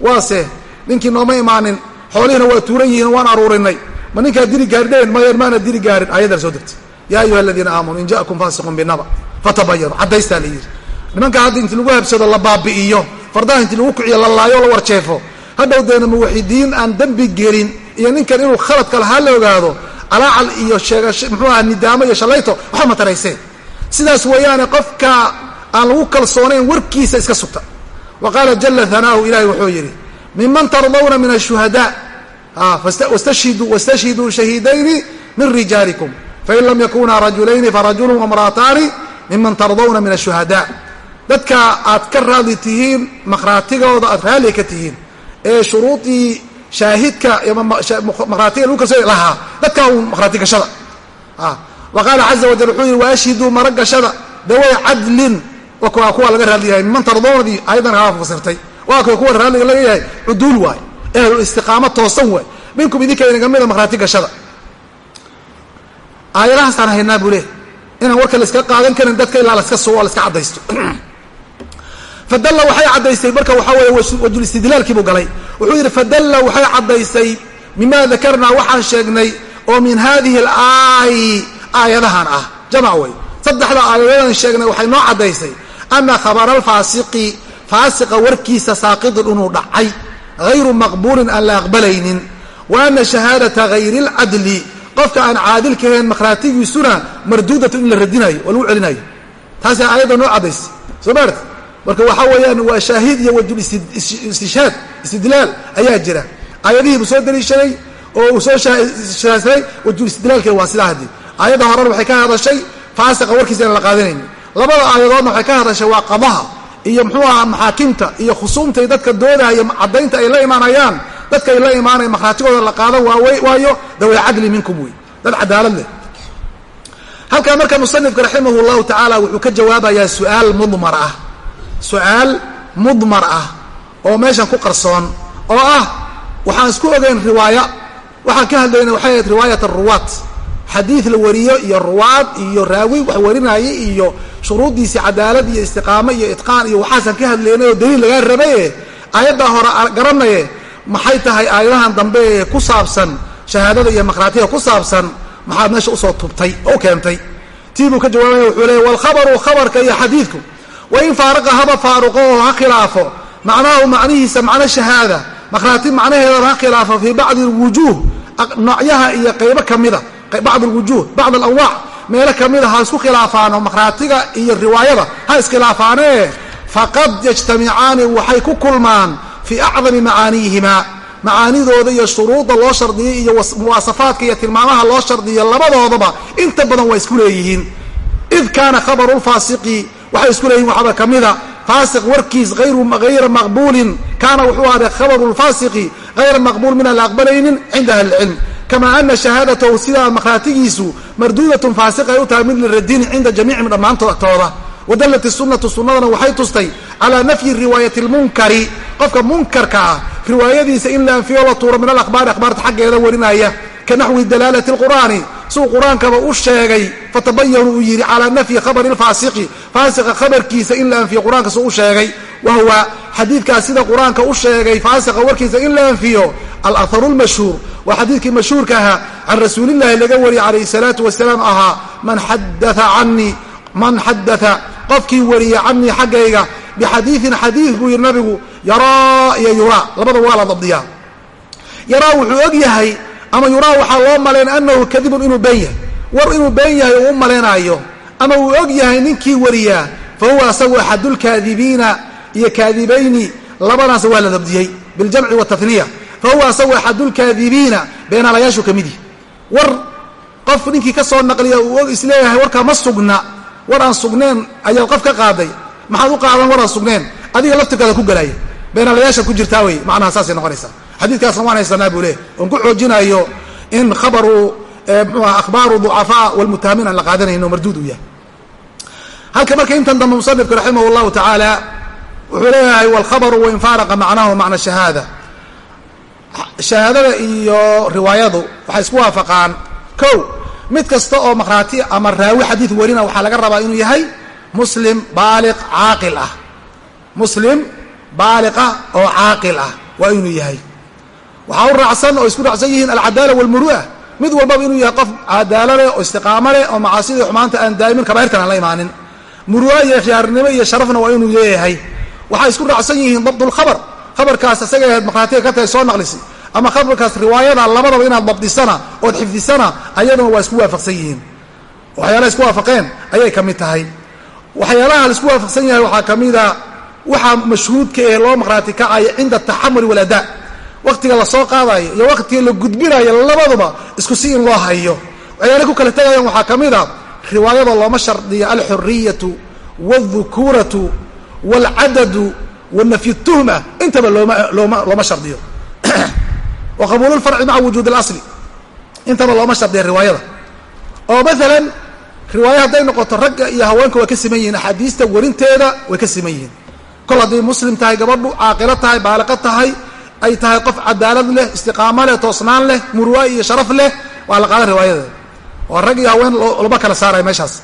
waase ninkii nooma imaanin xoolihiina waa tuuran yihiin waan aruurinay ma ninkaa dili gaardheen mayan maana dili gaarin. Ayadan soo degtay yaa ayuha aladiina aamanuu in ja'akum faasiqun binaba fatabayanu caddaystaa la yidhi nimanka hadda inti lagu habsado la baabi'iyo fardaha inti lagu kiciyo la laayo la warjeefo hadhow muwaxidiin aan dembi gelin iyo ninkan inuu khaladka lahaa la ogaado calaacal iyo sheegasho muxuu aha nidaamo iyo shallayto waxba matarayseen sidaas weeyaane qofka aan lagu kalsoonayn warkiisa iska sugta wa qaala jala hanaahu ilahi wuxuu yidhi miman tardawna min ashuhadaa wastashhiduu shahiidayni min rijaalikum fain lam yakunaa rajulayni farajulu wamra'ataani miman tardawna min ashuhadaa dadka aad ka raadli tihiin makhraatigooda aad raalli ka tihiin ee shuruudii shaahidka makhraatiga lagu kalsooy lahaa dadkaa uun makhraati gashada. wa qaala caza wajal wuxuu yihi waashhiduu mara gashada daway cadlin. Waa kuwa laga raadli yahay miman tardawnadii ayadan kaa fasirtay. Waa kuwa kuwa raalliga laga yahay cuduul waay ehlu istiqaamo toosan waay minkum idinka inaga mida makhraati gashada aayadahaasaan haynaa buu leh inaan warka la iska qaadan karin dadka ilaa laska sugo o la iska caddaysto. Fadalla waxay caddaysay marka waxaa weeye wajulistidlaalkii buu galay. Wuxuu yidhi fadalla waxay caddaysay mima dakarnaa waxaan sheegnay oo min hadihi alaayi aayadahan ah. Jamac wey saddexda aayadoodaan sheegnay waxay noo caddaysay. Ana khabara alfaasiqi faasiqa warkiisa saaqidun inuu dhacay hayru maqbuulin aan la aqbalaynin wa ana shahaadata hayri اlcadli qofka aan caadilka ahayn makhraatigiisuna marduudatu in la radinayo oo lagu celinayo. Taasi aayadda noo caddaysay soo maarta marka waxaa weeyaan waa shaahid iyo wajul istishhaad istidlaal ayaa jira. Aayadihii soo daliishaday oo uu soo shaadsaday wajul istidlaalkeeda waa sidaa haddii. Aayadda horena waxay ka hadashay faasiqa warkiisa inaan la qaadanaynin. Labada aayadoodna waxay ka hadashay waa qadaha iyo muxuu ahaa maxaakimta iyo khusuumtay dadka doodaya caddaynta ay la imaanayaan dadka la imaanaya makhraatigooda la qaadan waayo daway cadli minkum wey dad cadaalad leh. Halkaa marka musanifka raximah llahu tacaala wuxuu ka jawaabayaa su'aal mudmar ah. Su'aal mudmar ah oo meeshan ku qarsoon oo ah waxaan isku ogeyn riwaaya. Waxaan ka hadlayna waxay ahayd riwaayat aruwaat xadiid la wariyo iyo ruwaad iyo raawi wax warinaaye iyo shuruuddiisii cadaalad iyo istiqaamo iyo itqaan iyo waxaasaan ka hadlaynay oo daliil lagaa rabaye aayaddaa hore garanaye maxay tahay aayadahan dambe ee ku saabsan shahaadada iyo makhraatiga ku saabsan maxaad meesha u soo tubtay oo keentay? Tii buu ka jawaabaya wuxuu leeyay walkhabaru khabarka iyo xadiidku. Wain faaraqa haba faaruqo oo ha khilaafo. Macnahu macnihiisa macno shahaada makhraati macnaheedana ha khilaafo fii bacdi alwujuuh. Noocyaha iyo qaybo kamida bacd alwujuuh bacd alanwaac meelo kamida ha isku khilaafaano makhraatiga iyo riwaayada ha iskhilaafaanee faqad yajtamicaani waxay ku kulmaan fii acdami macaaniyihimaa macaanidooda iyo shuruudda loo shardiyay iyo muwaasafaadka iyo tilmaamaha loo shardiyo labadoodaba inta badan waa isku leeyihiin. Id kaana khabaru lfaasiqi waxay isku leeyihiin waxaaba ka mida. Faasiq warkiis hayra maqbuulin. Kaana wuxuu ahday khabaru lfaasiqi hayra maqbuul min aan la aqbalaynin cinda ahli ilcilm kamaa ana shahaadatahu sidaa makhraatigiisu marduudatun faasiq ay u tahay mid liradini cinda jamiicihim dhammaantooda wadallat isunatu sunnadana waxay tustay calaa nafyi riwaayati lmunkari qofka munkarka ah riwaayadiisa in la anfiyo la tuuro min alahbaari akhbaarta xaggeeda warinaya ka naxwi dalaalati lqur'aani suu qur'aankaba u sheegay fatabayanu uu yidhi calaa nafyi khabari lfaasiqi faasiqa khabarkiisa in la anfiyo qur'aanka suu u sheegay wa huwa xadiidkaas sida qur'aanka u sheegay faasiqa warkiisa in la anfiyo alaharu lmashhuur waa xadiidkii mashhuurka ahaa can rasuulillahi laga wariyey calayhi salaatu wasalaam ahaa man xadaa canii man xadaa qofkii wariya canii xaggayga bixadiiin xadiid buu yidhi nabigu yaraa iyo yuraa labada waa la dabdiyaa. Yaraa wuxuu og yahay ama yuraa waxaa loo malayn anahu kadibun inuu been yahay. War inuu been yahay uu u malaynaayo ama uu og yahay ninkii wariyaa fa huwa asagu axadulkaadibiina iyo kaadibayni labadaas waa la dabdiyey. Biljamci wataniya fa huwa asagu axadulkaadibiina beenaalayaashu ka mid yihi war qof ninkii ka soo naqliya uu og is leeyahay warkaa ma sugna war aan sugneen ayaad qof ka qaaday. Maxaad u qaadan war aan sugneen? Adiga laftirkaada ku galaaya beenalayaasha ku jirtaa wey. Macnaha saasay noqonaysaa. Xadiidkaasna waan haysanaa buu leh oon ku xoojinayo in khabaru mxuuha akhbaaru ducafaa walmutahamiin aan la qaadanayno marduud uu yahay. Halka marka intan dambe musanifka raximah llahu tacaala wuxuu leeyahay walkhabaru wain faaraqa macnahu macna shahaada. Shahaadada iyo riwaayadu waxay isku waafaqaan. Kow mid kasta oo makhraati ama raawi xadiid warina waxaa laga rabaa inuu yahay muslim baaliq caaqil ah. Muslim baaliqa oo caaqil ah waa inuu yahay. Waxaa u raacsan oo isku raacsan yihiin alcadaala walmuru'a. Mid walbaba inuu yahay qof cadaalo leh oo istiqaamo leh oo macaasidii xumaanta aan daa'imin kabairtan aan la imaanin. Muru'a iyo khiyaarnimo iyo sharafna waa inuu leeyahay waxay isku raacsan yihiin dabdulkhabar khabarkaas isaga ahayd makhraatiga ka tahay soo naqlisi ama khabarkaas riwaayada labadaba inaad dabdisana ood xifdisana ayaduna waa isku waafaqsan yihiin. Waxyaalaha isku waafaqeen ayay ka mid tahay. Waxyaalaha la isku waafaqsan yahay waxaa ka mida waxaa mashhuudka eh loo makhraati kacaya cinda ataxamuli waladaa waktiga la soo qaadayo iyo waktiga la gudbinayo labaduba isku si in loo hayo. Waxyaala ku kala tegayaan waxaa ka mid a riwaayada looma shardiyo alxuriyatu wاldukuuratu wاlcadadu wanafyu tuhma intaba looma looma looma shardiyo wa qabuulu lfarci maca wujuudi اlasli intaba looma shardiya riwaayada. Oo maalan riwaaya hadday noqoto ragga iyo haweenka waa ka siman yihiin axaadiista warinteeda way ka siman yihiin. Kol hadday muslim tahay gabadhu caaqilo tahay baaliqo tahay ay tahay qof cadaalad leh istiqaamo leh toosnaan leh murwa iyo sharaf leh waa la qaadan riwaayadeeda. Oo rag iyo haween lama kala saaraya meeshaas.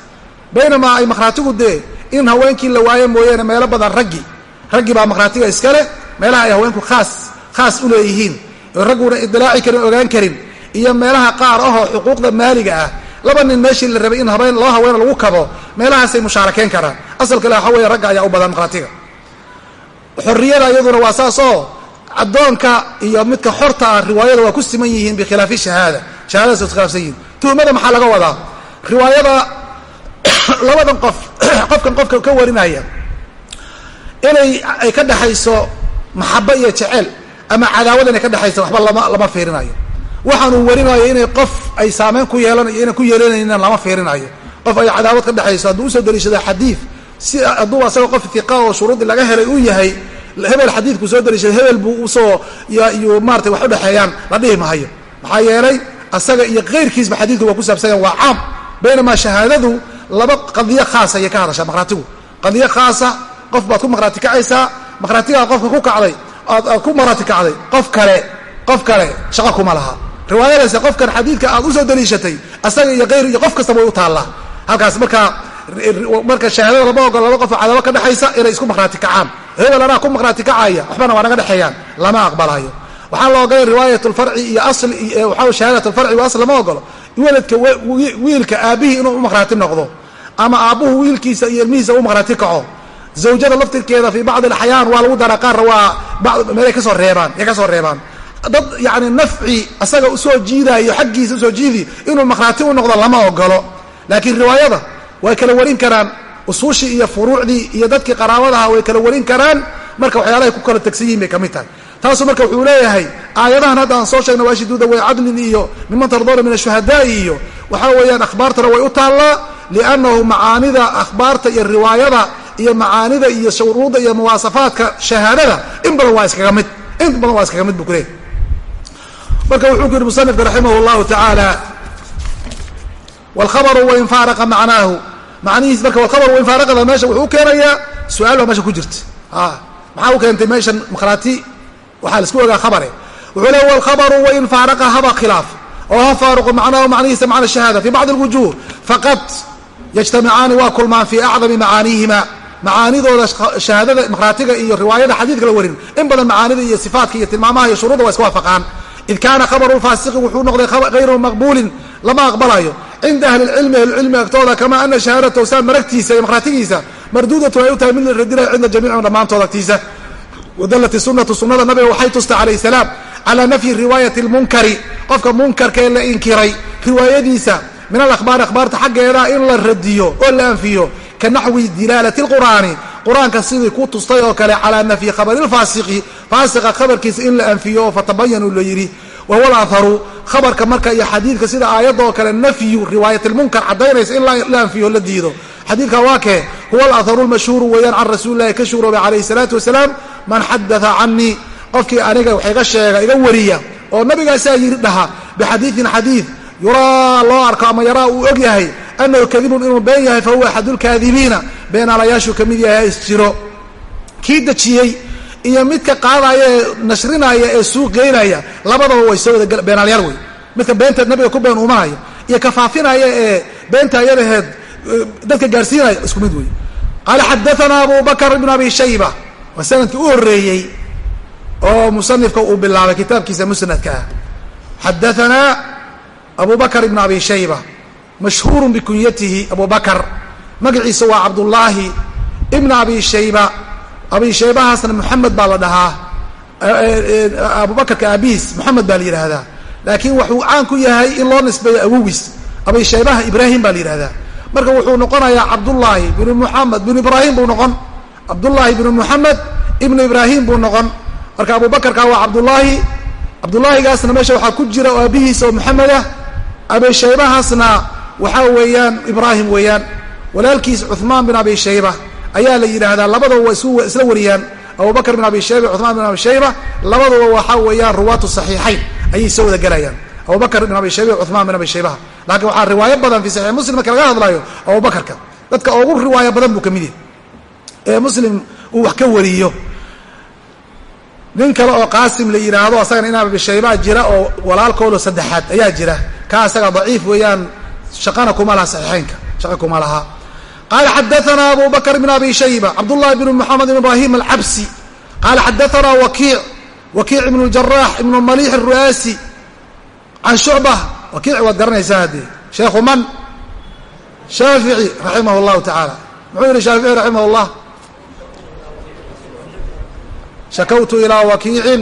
Baynamaa ay makhraatigu dee in haweenkii la waayo mooyaane meelo badan raggi. Raggii baa makhraatiga iska ragguna idilaaci karin ogaan karin iyo meelaha qaar ahoo xuquuqda maaliga ah. Laba nin meeshii la rabay in habeen laba haweena lagu kabo meelahaasay mushaarakeyn karaan. Asalka le waxa weeye ragga ayaa u badan makhraatiga xorriyada iyaduna waa saas oo addoonka iyo midka xorta ah riwaayada waa ku siman yihiin bikhilaafi shahaada. Shahadadaas iskhilaafsan yihiin. Tuhmada maxaa laga wadaa? Riwaayada labadan qof qofkan qofka ka warinaya inay ay ka dhexayso maxabo iyo jeceel ama cadaawad inay ka dhexayso waxba lama lama fiirinayo. Waxaanuu warinayo inay qof ay saameyn ku yeelanayo inay ku yeelanaynin lama fiirinayo. Qof ay cadaawad ka dhexayso hadduu u soo daliishada xadiid si hadduu asaga qof iqa oo shuruudii laga helay uu yahay hebel xadiidku soo daliishaday hebel buu u soo iyo maratay wax udhexeeyaan la dhihi mahayo maxaa yeelay asaga iyo keyrkiisba xadiidku waa ku saabsanya waa caam. Baynamaa shahaadadu laba qadiyo khaasa ayay ka hadashaa makhraatigu qadiyo khaasa qof baad ku makhraati kacaysaa makhraatigaa qofka ku kacday aad ku makhraati kacday. Qof kale qof kale shaqo kuma laha. Riwaayadaase qofkan xadiidka aad u soo daliishatay asaga iyo keyr iyo qof kastaba way u taallaa. Halkaas markaa marka shahaadada lama ogolo laba qof oo cadabo ka dhexaysa inay isku makhraati kacaan. Hebel anaa ku makhraati kacaya waxbana waa naga dhexeeyaan. Lama aqbalayo waxaa la ogolay riwaayat lfarci iyo waa shahaadat alfarci wa asl lama ogolo. Weladka wiilka aabbihii inuu u makhraati noqdo ama aabbuhu wiilkiisa iyo ilmihiisa u makhraati kaco zawjada laftirkeeda fii bacdi alaxyaan waa lagu daraa qaarna waa meelay ka soo reebaan ay ka soo reebaan. Dad yani nafci asaga u soo jiidaayo xaggiisa u soo jiidi inuu makhraati u noqdo lama ogolo laakiin riwaayada way kala warin karaan usuushii iyo furuucdii iyo dadkii qaraabadaha way kala warin karaan marka waxyaalahay ku kala tegsan yihiin bay ka mid tahay. Taasu marka wuxuu leeyahay aayadahan hadda aan soo sheegna waashiduuda way cadlin iyo miman tardoona min ashuhadaai iyo waxaa weeyaan akhbaartana way u taallaa liannahu macaanida akhbaarta iyo riwaayada iyo macaanida iyo shuruudda iyo muwaasafaadka shahaadada in badan waa iskaga mid in badan waa iskaga mid buu ku leeyahy marka wuxuu ku yidhi musanifka raximah llahu tacaala wlkhabaru wain faaraqa macnaahu. Macnihiis marka walkhabaru wain faaraqada meesha wuxuu u keenayaa su'aal baa meesha ku jirta. Maxaa u keentay meeshan makhraati waxaa la isku ogaa khabare. Wuxuu le walkhabaru wain faaraqa haba khilaaf. Oo ha faaruqu macnaahu macnihiisa macna shahaada fi bacdi alwujuh faqad yajtamicaani waa kulmaan fii acdami macaanihima macaanidooda shahaadada makhraatiga iyo riwaayada xadiidka la warin in badan macaanida iyo sifaatka iyo tilmaamaha iyo shuruudda waa iska waafaqaan. Id kaana khabaru lfaasiqi wuxuu noqday hayru maqbuulin lama aqbalayo cinda ahli lcilmi ahlucilmi agtooda kamaa ana shahaadatahu saa maragtiisa iyo makhraatigiisa marduudatu ay u tahay mid la radinayo cinda jamiicihim dhammaantood agtiisa. Wadallat sunatu sunada nabiga waxay tusta calayh salaam calaa nafyi riwaayati lmunkari qofka munkarka ee la inkiray riwaayadiisa min alakhbaari akhbaarta xaggeeda in la radiyo oo la anfiyo ka naxwi dilaalati lqur'aani qur'aanka sidii ku tustay oo kale calaa nafyi khabari lfaasiqi faasiqa khabarkiisa in la anfiyo oo fatabayanu la yidhi wahuwa alaharu khabarka marka iyo xadiidka sida aayadda oo kale nafyu riwaayat lmunkar caddaynaysa in la anfiyo la diido xadiidka waa kee huwa alaharu lmashhuuru weeyaan can rasuuli lahi ka shuuroobay calayhi salaatu wasalaam man xadaa canii qofkii aniga wax iga sheega iga wariya oo nabigaasaa yidhi dhaha bixadiiin xadiid yuraa loo arko ama yaraa uu og yahay annahu kadibun inuu been yahay fa huwa axadulkaadibiina beenaalayaashuu ka mid yahay isjiro kii dejiyey iyo midka qaadaya ee nashrinaya ee suuq geynaya labadaba way soo wada beenaalyaal wey midka beenta nabiga ku been uumanaya iyo kafaafinaya ee beenta ayadaheed dadka gaarsiinaya isku mid wey qaala xadaana abu bakr ibn abi shayba waa sannadkii u horeeyey oo musanifka uu bilaabay kitaabkiisa musnadka ah xadaanaa abu bakr ibn abi shayba mashhuuru bikunyatihi abu bakr magaciisa waa cabdullaahi ibn abi shayba abi shaybahaasna moxamed baa la dhahaa abubakarka aabihiis moxamed baa la yidhaahdaa laakiin wuxuu caan ku yahay in loo nisbeeyo awowis abi shaybaha ibraahim baa la yidhahdaa marka wuxuu noqonayaa cabdullaahi bnu muxamed bnu ibraahim buu noqon cabdullaahi bnu muxamed ibnu ibraahim buu noqon marka abubakarka waa cabdullaahi cabdullaahigaasna meesha waxaa ku jira oo aabihiis oo moxamed ah abi shaybahaasna waxaa weeyaan ibraahim weeyaan. Walaalkiis cuhmaan bin abi shayba ayaa la yidhaahdaa labadaba waa isu isla wariyaan. Abubakr bin abi shayba cuhmaan bin abi shayba labadaba waxaa weeyaan ruwaatu saxiixayn ayay soo wada gelayaan abubakr bin abi shayba iyo cuhmaan bin abi shaybaha laakiin waxaa riwaayo badan fi saxiix muslim marka laga hadlaayo abubakarka. Dadka ugu riwaayo badan buu ka mid yahy ee muslim uu wax ka wariyo. Nin kale oo qaasim la yidhaahdo asagana in abi shayba jira oo walaalkoolo saddexaad ayaa jira. Kaa asaga daciif weeyaan shaqana kuma laha saxiixaynka shaqa kuma laha. Qala xadaana abu bakr bn abi shayba cabdullahi bn moxamed bn ibrahim alcabsi qala xadaana wakiic wakiic ibn ljarax ibn malix aru'aasi can shucba wakiic waad garanaysaa haddee sheekhu man? Shaafici raximah llahu tacaala muxuu yihi shaafici raximah llah shakawtu ilaa wakiicin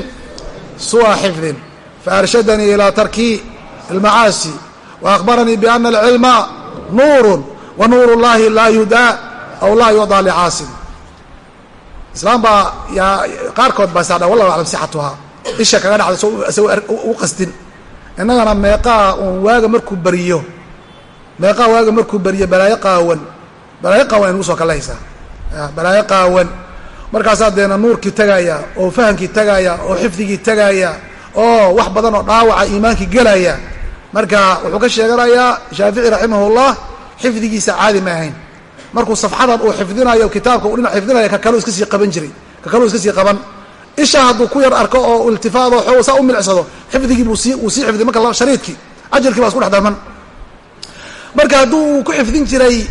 su'a xifdin. Faarshadanii ilaa tarki almacaasi waakbaranii biana alcilma nuur wanuur llahi laa yudaa aw laa yucdaa licaasim islaam baa qaarkood baa saadha wallahu aclam sixatuhaa isha kaga dhacda u qasdin innagana meeqaa uun waaga markuu beriyo meeqaa waaga markuu beriyo balaayo qaawan balaayo qaawan ay nagu soo kalahaysaa balaayo qaawan markaasaa deena nuurkii tagaya oo fahamkii tagaya oo xifdigii tagaya oo wax badan oo dhaawaca iimaankii gelaya marka wuxuu ka sheeganayaa shaafici raximahullah xifdigiisa caadi ma ahayn. Markuu safxadan uu xifdinayo kitaabka uu dhinac xifdinaya ka kaluu iska sii qaban jiray. Ka kaluu iska sii qaban. Isha hadduu ku yar arko oo iltifaado xoog saa u milicsado xifdigii buu sii uu sii xifdiy marka shariidkii ajarkii baa isku dhex darman. Marka hadduu uu ku xifdin jiray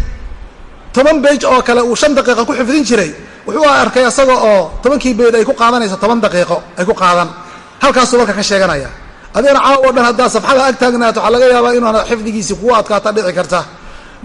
toban beej oo kale uu shan daqiiqa ku xifdin jiray wuxuu arkay isaga oo tobankii beej ay ku qaadanayso toban daqiiqo ay ku qaadan. Halkaasuu marka ka sheeganaya adigana caaw o dhan haddaad safxada ag taagnaato waxaa laga yaabaa inuuna xifdigiisii kugu adkaata dhici karta.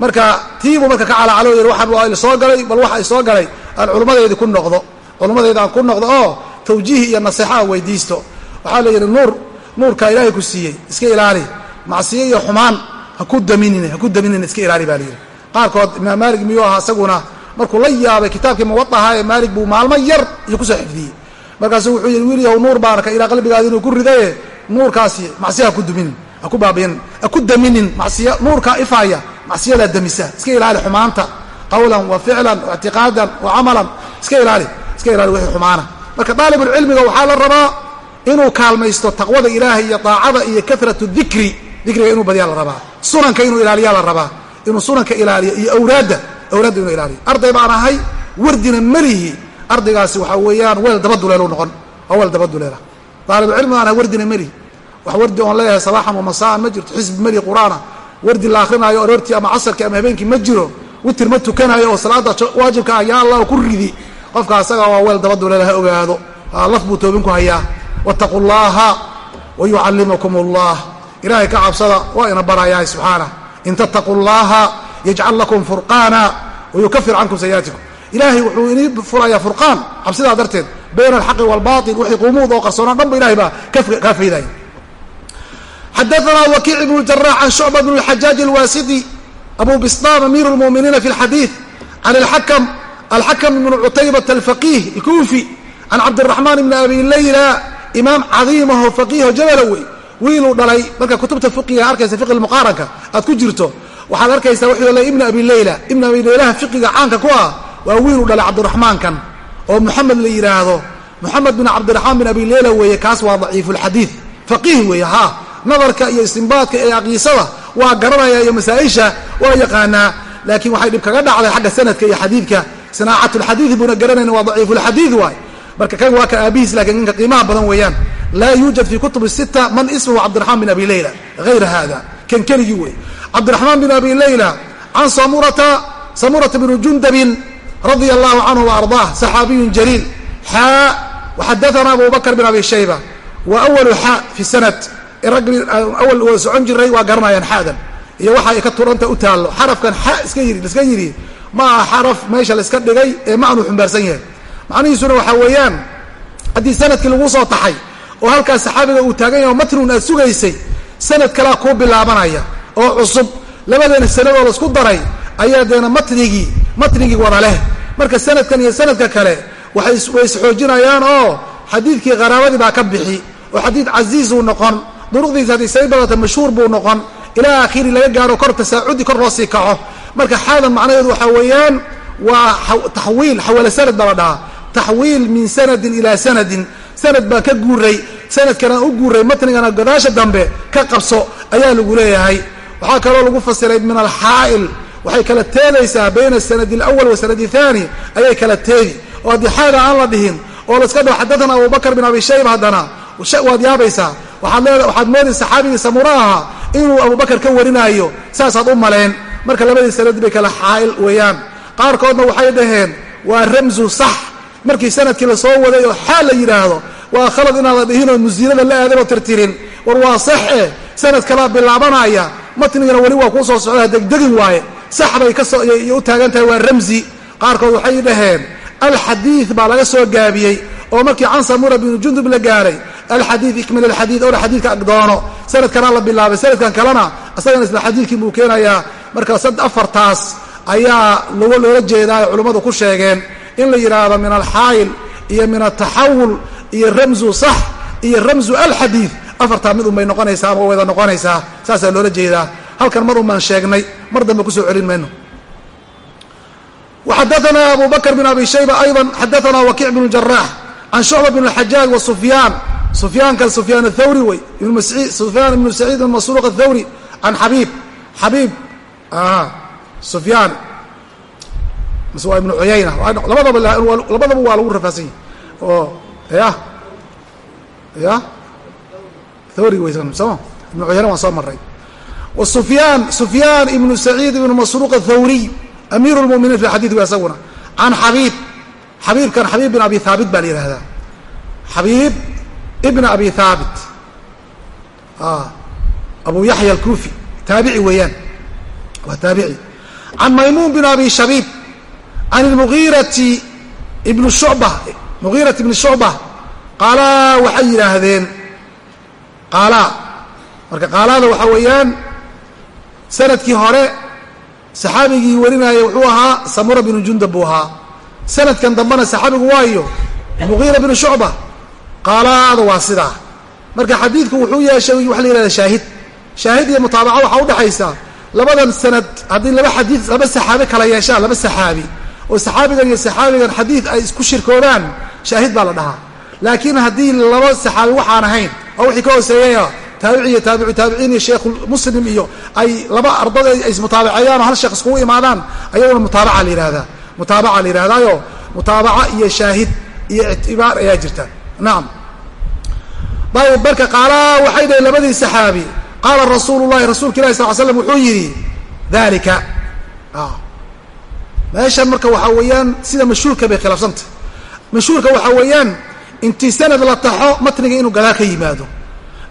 Marka tiibuu marka ka calacalo yidhi waxaan waa soo galay bal waxa i soo galay aan culummadaydi ku noqdo. Culummadayda aan ku noqdo oo tawjiih iyo naseexo aan weydiisto. Waxaa la yidhi nuur nuurkaa ilaahay ku siiyey iska ilaali. Macsiyo iyo xumaan ha ku daminin ha ku daminin iska ilaali baa layidhi qaarkood imaam maalik miyuu ahaa isaguna markuu la yaabay kitaabkii muwadaha ee maalik buu maalmo yar iyo ku soo xifdiyey. Markaasuu wuxuu yidhi wiil yahow nuur baan arkay ilaa qalbigaadi inuu ku ridaye nuurkaasi macsiya ha ku duminin ha ku baabinin ha ku daminin macsiya nuurkaa ifaaya macsiyadaa damisa iska ilaali xumaanta qawlan wa ficlan wa ictiqaadan wa camalan iska ilaali iska ilaali wixii xumaana. Marka daalibulcilmiga waxaa la rabaa inuu kaalmaysto taqwada ilaahay iyo daacada iyo karatu dikri dikriga inuu badiyaa la rabaa sunanka inuu ilaaliyaa la rabaa inuu sunanka ilaaliyo iyo awraadda awraadda inuu ilaaliyo. Arday baan ahay wardina melihi ardaygaasi waxaa weeyaan weel dabaduleelu noqon waa weel dabaduleela daalibulcilmi baan ahay wardina melihi wax wardi oon leeyahay sabaaxan wa masaan ma jirto xisbi meli qur'aana wardi la akrinaayo aroortii ama casarkii ama habeenkii ma jiro witir ma tukanayo oo salaada waajibka ah yaa allah ku ridi qofka asaga waa weel dabaduleela ha ogaado laf buu toobin ku hayaa wattaquu llaha wa yucallimukum allah ilaahay ka cabsada waa ina barayahay subxaanah in tattaquu llaha yajcal lakum furqaana wayukafir cankum sayi'aatikum ilaahay wuxuu inii furayaa furqaan cabsidaa darteed bayn alxaqi walbail wixii qumuud oo qarsoonaan dhan ba ilahay baa kaa faydaya xadaanaa wakiic ibnu jarax can shucba bn xajaaj alwaasidi abu bistam amiir lmuminiina fi lxadiid can aakam alxakam ibn cutaybat alfaqih alkuufi can cabdiraxmaan ibni abi layla imaam cadiimaho faqiiho jabala wey wiiluu dhalay marka kutubta fiqiga arkaysa fiqi muqaaranka aad ku jirto waxaad arkaysaa wuxuu le ibna abi layla ibna abi laylaha fiqiga caanka ku ah waa wiiluu dhalay cabdiraxmaankan oo moxamed la yidhaahdo moxamed bin cabdiraxmaan bin abi leyla weeye kaas waa daciifulxadiid faqiih weeye haa. Nadarka iyo istimbaadka ee aqiisada waa garanaya iyo masaa-isha waa yaqaanaa. Laakiin waxay dhib kaga dhacday xagga sanadka iyo xadiidka. Sanaacatulxadiidi buuna garanayna waa daciifulxadiid waay. Marka kan waa ka aabihiis lakiin ninka qiimaha badan weeyaan. Laa yuujad fi kutub sita man ismuhu cabdiraxmaan bin abi leyla hayra hada kan keligii wey cabdiraxmaan bin abi leyla can samurata samurata bni jundabin radia allahu canhu waardaah saxaabiyun jaliil. Xaa waxadaana abu bakr bin abi shayba. Wa awalu xaa fi sanad. Awal wada socon jiray waa garanayaan xaadan. Iyo waxa ay ka turanta u taallo. Xarafkan xa iska yidhi laiska yidhi ma aha xaraf meesha laiska dhigay ee macnuu xumbaarsan yahay. Macnihiisuna waxaa weeyaan haddii sannadkii lagu soo taxay oo halkaas saxaabiga uu taagan yahay oo matnun aad sugaysay sanad kalea kuu bilaabanaya oo cusub. Labadeena sanadoo la isku daray ayaa deena matnigii matnigii wada leh marka sanadkan iyo sanadka kale way isxoojinayaan oo xadiidkii qaraabadii baa ka bixi oo xadiid casiizuu noqon duruqdiisa haddii say badata mashhuur buu noqon ilaa akhiri laga gaaro kor tasaacudi kor loo sii kaco. Marka xaadan macnaheedu waxaa weeyaan waa taxwiil xawala sanad baa la dhahaa. Taxwiil min sanadin ilaa sanadin. Sanad baan ka guuray sanadkanaan u guuray matnigana gadaasha dambe ka qabso ayaa lagu leeyahay. Waxaa kaloo lagu fasiray min alxaa'il waxay kala teedaysaa bayna sanadi alawal wa sanadi ayay kala teedi oo haddii xaada aan la dhihin oo la iska dhaho xaddaana abubakr bin abi shayba haddana waad yaabaysaa. Waxaad moodaysa saxaabigii samura ahaa inuu abubakar ka warinaayo saasaad u maleen. Marka labadii sanad bay kala xaa'il weeyaan. Qaarkoodna waxay dhaheen waa ramzu sax. Markii sannadkii la soo waday oo xaal la yidhaahdo waa khalad inaadan dhihin oo musiilada la aadan oo tirtirin. War waa sax eh sanad kalaa bilaabanaya matnigana weli waa kuu soo socdaa degdegin waaye sax bay ka soo u taagan tahay waa ramzi. Qaarkood waxay dhaheen alxadiid baa laga soo gaabiyey oo markii can samura binu jundub la gaaray alxadiid ikmil alxadiid owna xadiidka agdoono sanadkanaa la bilaabay sanadkan kalena isagana isla xadiidkii buu keenayaa. Marka afartaas ayaa loola jeedaa ay culimmadu ku sheegeen in la yidhaahdo min alxaayil iyo min altaxawul iyo ramzu sax iyo ramzu alxadiid. Afartaa mid un bay noqonaysaa ama wada noqonaysaa. Saasaa loola jeedaa halkan mar un baan sheegnay mar dambe kusoo celin mayno وxadثna abu bkr بن abi shayba ayضا xadaثna wakiع بن جaraح can shucba بن الxajاaج وsufyaan sufyaankan sufyaan الthawri wey sufyaan ibn saciid بn masruq الthawri can xabiib xabiib sufyaan mise waa ibnu cuyayna labadaba labadaba waa lagu rafaadsan yahi oo ya ya thawri wey soma ibnu cuyayna waan soo maray wsufyaan sufyaan ibnu saciid ibnu masruuq athawriy amiiru lmuminiin fi xadiid wa isaguna. Can xabiib xabiibkan xabiib bin abi haabit baa la yihahdaa xabiib ibn abi haabit ah, abu yaxya alkuufi taabici weeyaan. Waa taabici. Can maymuun bin abi shabiib can lmugiirati ibnu shucba mugiirat ibni shucba qaalaa waxay yidhaahdeen qaala marka qaalaada waxaa weeyaan sannadkii hore saxaabigii warinaya wuxuu ahaa samura binu jundab buu ahaa. Sanadkan dambena saxaabigu waayo mugiira binu shucba qaalaada waa sidaa. Marka xadiidku wuxuu yeeshay waxa la yihahda shaahid. Shaahid iyo mutaabaca waxaa udhexaysa labadan sanad haddii laba xadiid laba saxaabi kala yeeshaan laba saxaabi oo saxaabigan iyo saxaabigan xadiid ay isku shirkoodaan shaahid baa la dhahaa. Laakiin haddii laba saxaabi waxaan ahayn oo wixii ka hooseeyaya taabici iyo taabicu taabiciin iyo sheekhu muslim iyo ay laba arday ay ismutaabaceeyaan oo hal sheekh iskugu imaadaan ayaduna mutaabaca la yihahdaa mutaabaca la yidhahdaayo mutaabaca iyo shaahid iyo ictibaar ayaa jirta. Nacam ayb marka qaalaa waxay dhaheen labadii saxaabi. Qaala rasuulu llahi rasuulka ilahi sal l slam wuxuu yidhi dalika meeshan marka waxaa weeyaan sida mashhuurka bay khilaafsantah mashhuurka waxaa weeyaan intii sanad la taxo matniga inuu gadaal ka yimaado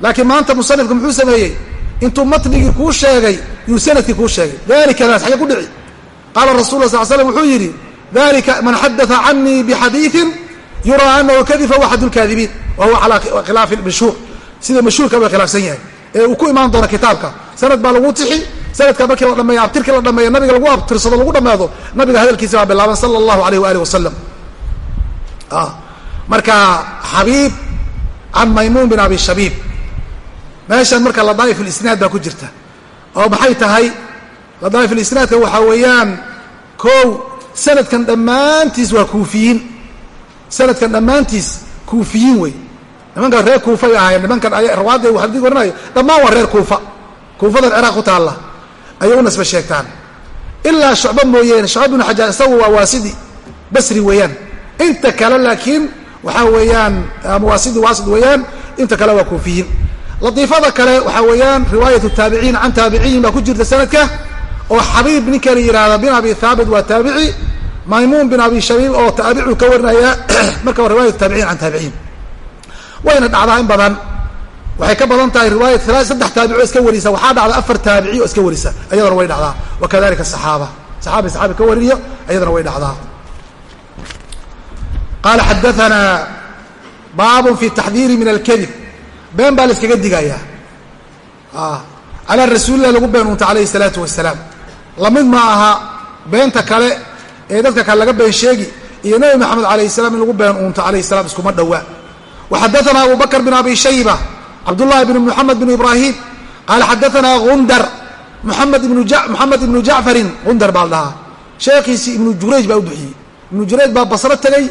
laakiin maanta musanifka muxuu sameeyey? Intuu matnigii kuu sheegay yuu sannadkii kuu sheegay. Dalikadaas xagee ku dhici. Qaala rasul sal slam wuxuu yidhi dalika man xadaa canii bixadiiin yuraa anahu kadib fahuwa axad lkaadibiin wa calaa khilaafi mashhuur. Sida mashhuurka bay khilaafsan yahay. Ee uu ku imaan doono kitaabka sanad baa lagu tixi sanadka markii la dhameeyo abtirkii la dhameeyo nabiga lagu abtirsado lagu dhammaado nabiga hadalkiisa baa bilaaban sala allahu alayh waali wasalam marka xabiib can maymuun bin abi shabiib meeshan marka ladaaif lisnaad baa ku jirta. oo maxay tahay? Ladaa'if isnaadka waxaa weeyaan kow sanadkan dhammaantiis waa kuufiyiin. Sanadkan dhammaantiis kuufiyiin wey nimankan reer kuufay ahaayeen nimankan rawaadda waxadi warinayo dhammaan waa reer kuufa. Kuufadan ciraaq ku taalla. Ayay u nasbe sheegtaan. Ilaa shucba mooyeene shucba binu xajaaj isagu waa waasidi basri weeyaan. Inta kale laakiin waxaa weeyaan ama waasidi waasid weeyaan inta kale waa kuufiyiin latiifada kale waxaa weeyaan riwaayat taabiciin can taabiciyin baa ku jirta sanadka oo xabiib ninka la yihahda bin abi haabit waa taabici maymuun bin abi shabiib oo taabicu ka warinaya marka waa riwayat taabiciin can taabiciin wayna dhacdaa in badan waxay ka badan tahay riwaayat saddex taabici o iska warisa waxaa dhacda afar taabici oo iska warisa ayadana way dhacdaa. Wakadalika saxaaba saxaabi saxaabi ka wariyo ayadana way dhacdaa. Qaala xadaanaa baabun fi taxdiiri min alkadib been baa la iskaga digayaa. Calaa rasuulilah lagu been untay alayhi salaatu wasalaam la mid ma aha beenta kale ee dadka kale laga been sheegi iyo nebi maxamed alayh salam in lagu been uunto alayh salam iskuma dhowaa. Waxadaana abu bakr bin abi shayba cabdullahi bn muxamed bn ibrahim qaala xadaanaa gundar muamed ibnu moxamed ibnu jacfarin gundar baa la sheekhiisii ibnu jurayj baa u bixiyey. Ibnu jurayj baa basro tegey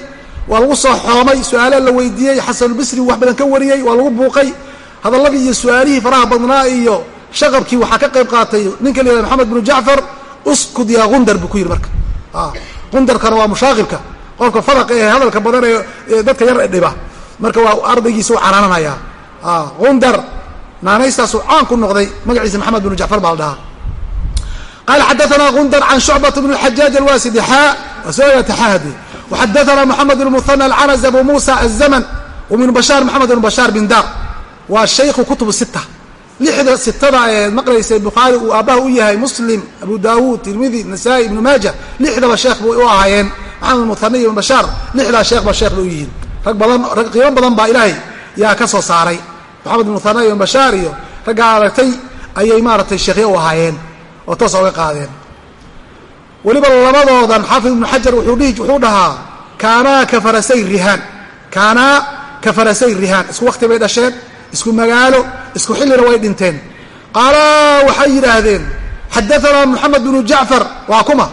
waa lagu soo xoomay su'aala la weydiiyey xasanulbisri wax badan ka wariyey waa lagu buuqay. Hadalladii iyo su'aalihii faraha badnaa iyo shaqabkii waxaa ka qayb qaatay ninka la yihahda maxamed bnu jacfar uskud yaa gundar buu ku yidhi marka. Gundarkana waa mushaaqibka qofka faraqa ee hadalka badan ee dadka yar dhiba. Marka waa ardaygiisa u canaananayaa gundar naanaystaasuu caan ku noqday magaciisa maxamed bnu jacfar baa la dhahaa. Qaala xadaanaa gundar can shucbata bn xajaaj alwasidi xaa waa soo ogaata xaahade moxamed bn muhana alcanas abu muusa azamn wmin bashaar maxamed bn bashaar bin dar waa shaykhu kutubu sita lixda sitada eed maqlaysay bukhaari uu aabbaha u yahay muslim abu daawuud tirmidi nasaa-i ibnu maaja lixdaba sheekh bay u ahaayeen maxamed muhana iyo ibn bashaar lixdaa sheekhba sheekh bay u yihiin rag badan rag qiimo badan baa ilaahay yaa ka soo saaray maxamed ibn muhana iyo raggaa aragtay ayay u ahaayeen oo toos oga weliba labadoodan xaafid ibnu xajar wuxuu dhahaa kaanaa ka farasay rihaan. Kaanaa ka farasay rihaan. Isku wakti bay dhasheen isku magaalo isku xillina way dhinteen. Qaalaa waxay yidhaahdeen xadaanaa moxamed bnu jacfar waa kuma.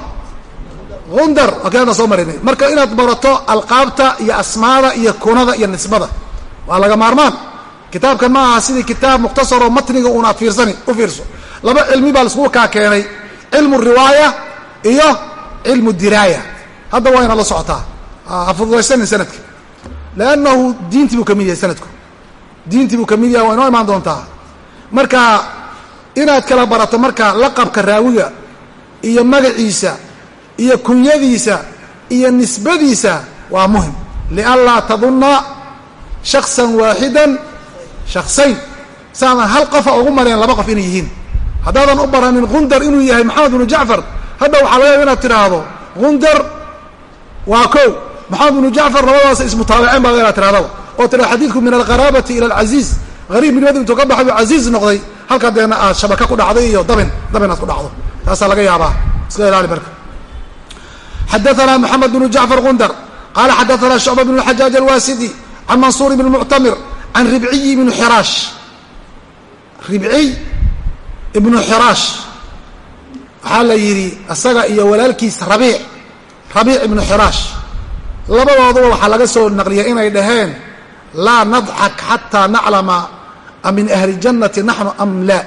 Gundar waa kii hadda soo marinay. Marka inaad barato alqaabta iyo asmaada iyo kunada iyo nisbada waa laga maarmaan. Kitaabkan ma aha sidii kitaab mukhtasaroo matniga uun aad fiirsani u fiirso. Laba cilmi baa laiskugu kaa keenay cilmu riwaaya iyo cilmu diraaya. Hadda waa inaad la socotaa. Ha fududaysanin sanadka lannahu diintii buu ka mid yahay sanadku. Diintii buu ka mid yahay waa inoo imaan doontaa. Marka inaad kala barato marka laqabka raawiga iyo magaciisa iyo kunyadiisa iyo nisbadiisa waa muhiim. Lianlaa tadunna shaksan waaxidan shaksayn saadan hal qofa ugu mareen laba qof inay yihiin. Haddaadan u baranin gundar inuu yahay maxamed bnu jacfar hadda waxaa laga yaba inaad tidhaahdo gundar waa kow. Maxamed bnu jacfar labadaas ismutaabaceen baa inaad tihahdaba oo tira xadiidku min alqaraabati ila alcasiiz hariibnimadu intuu ka baxay buu casiiz noqday. Halkaa deena aad shabaka ku dhacday iyo dabin dabin aad ku dhacdo. Taasaa laga yaabaa. Iska ilaali marka. Xadaanaa moxamed bnu jacfar gundar. Qaala xadaanaa shucba bn xajaaj alwaasidi can mansuur bn muctamir can ribciyi ibnu xiraash. Ribciy ibnu xiraash waxaa la yidhi isaga iyo walaalkiis rabiic rabiic ibnu xiraash labadooduba waxaa laga soo naqliyay inay dhaheen laa nadxak xataa naclama a min ahli jannati naxnu am laa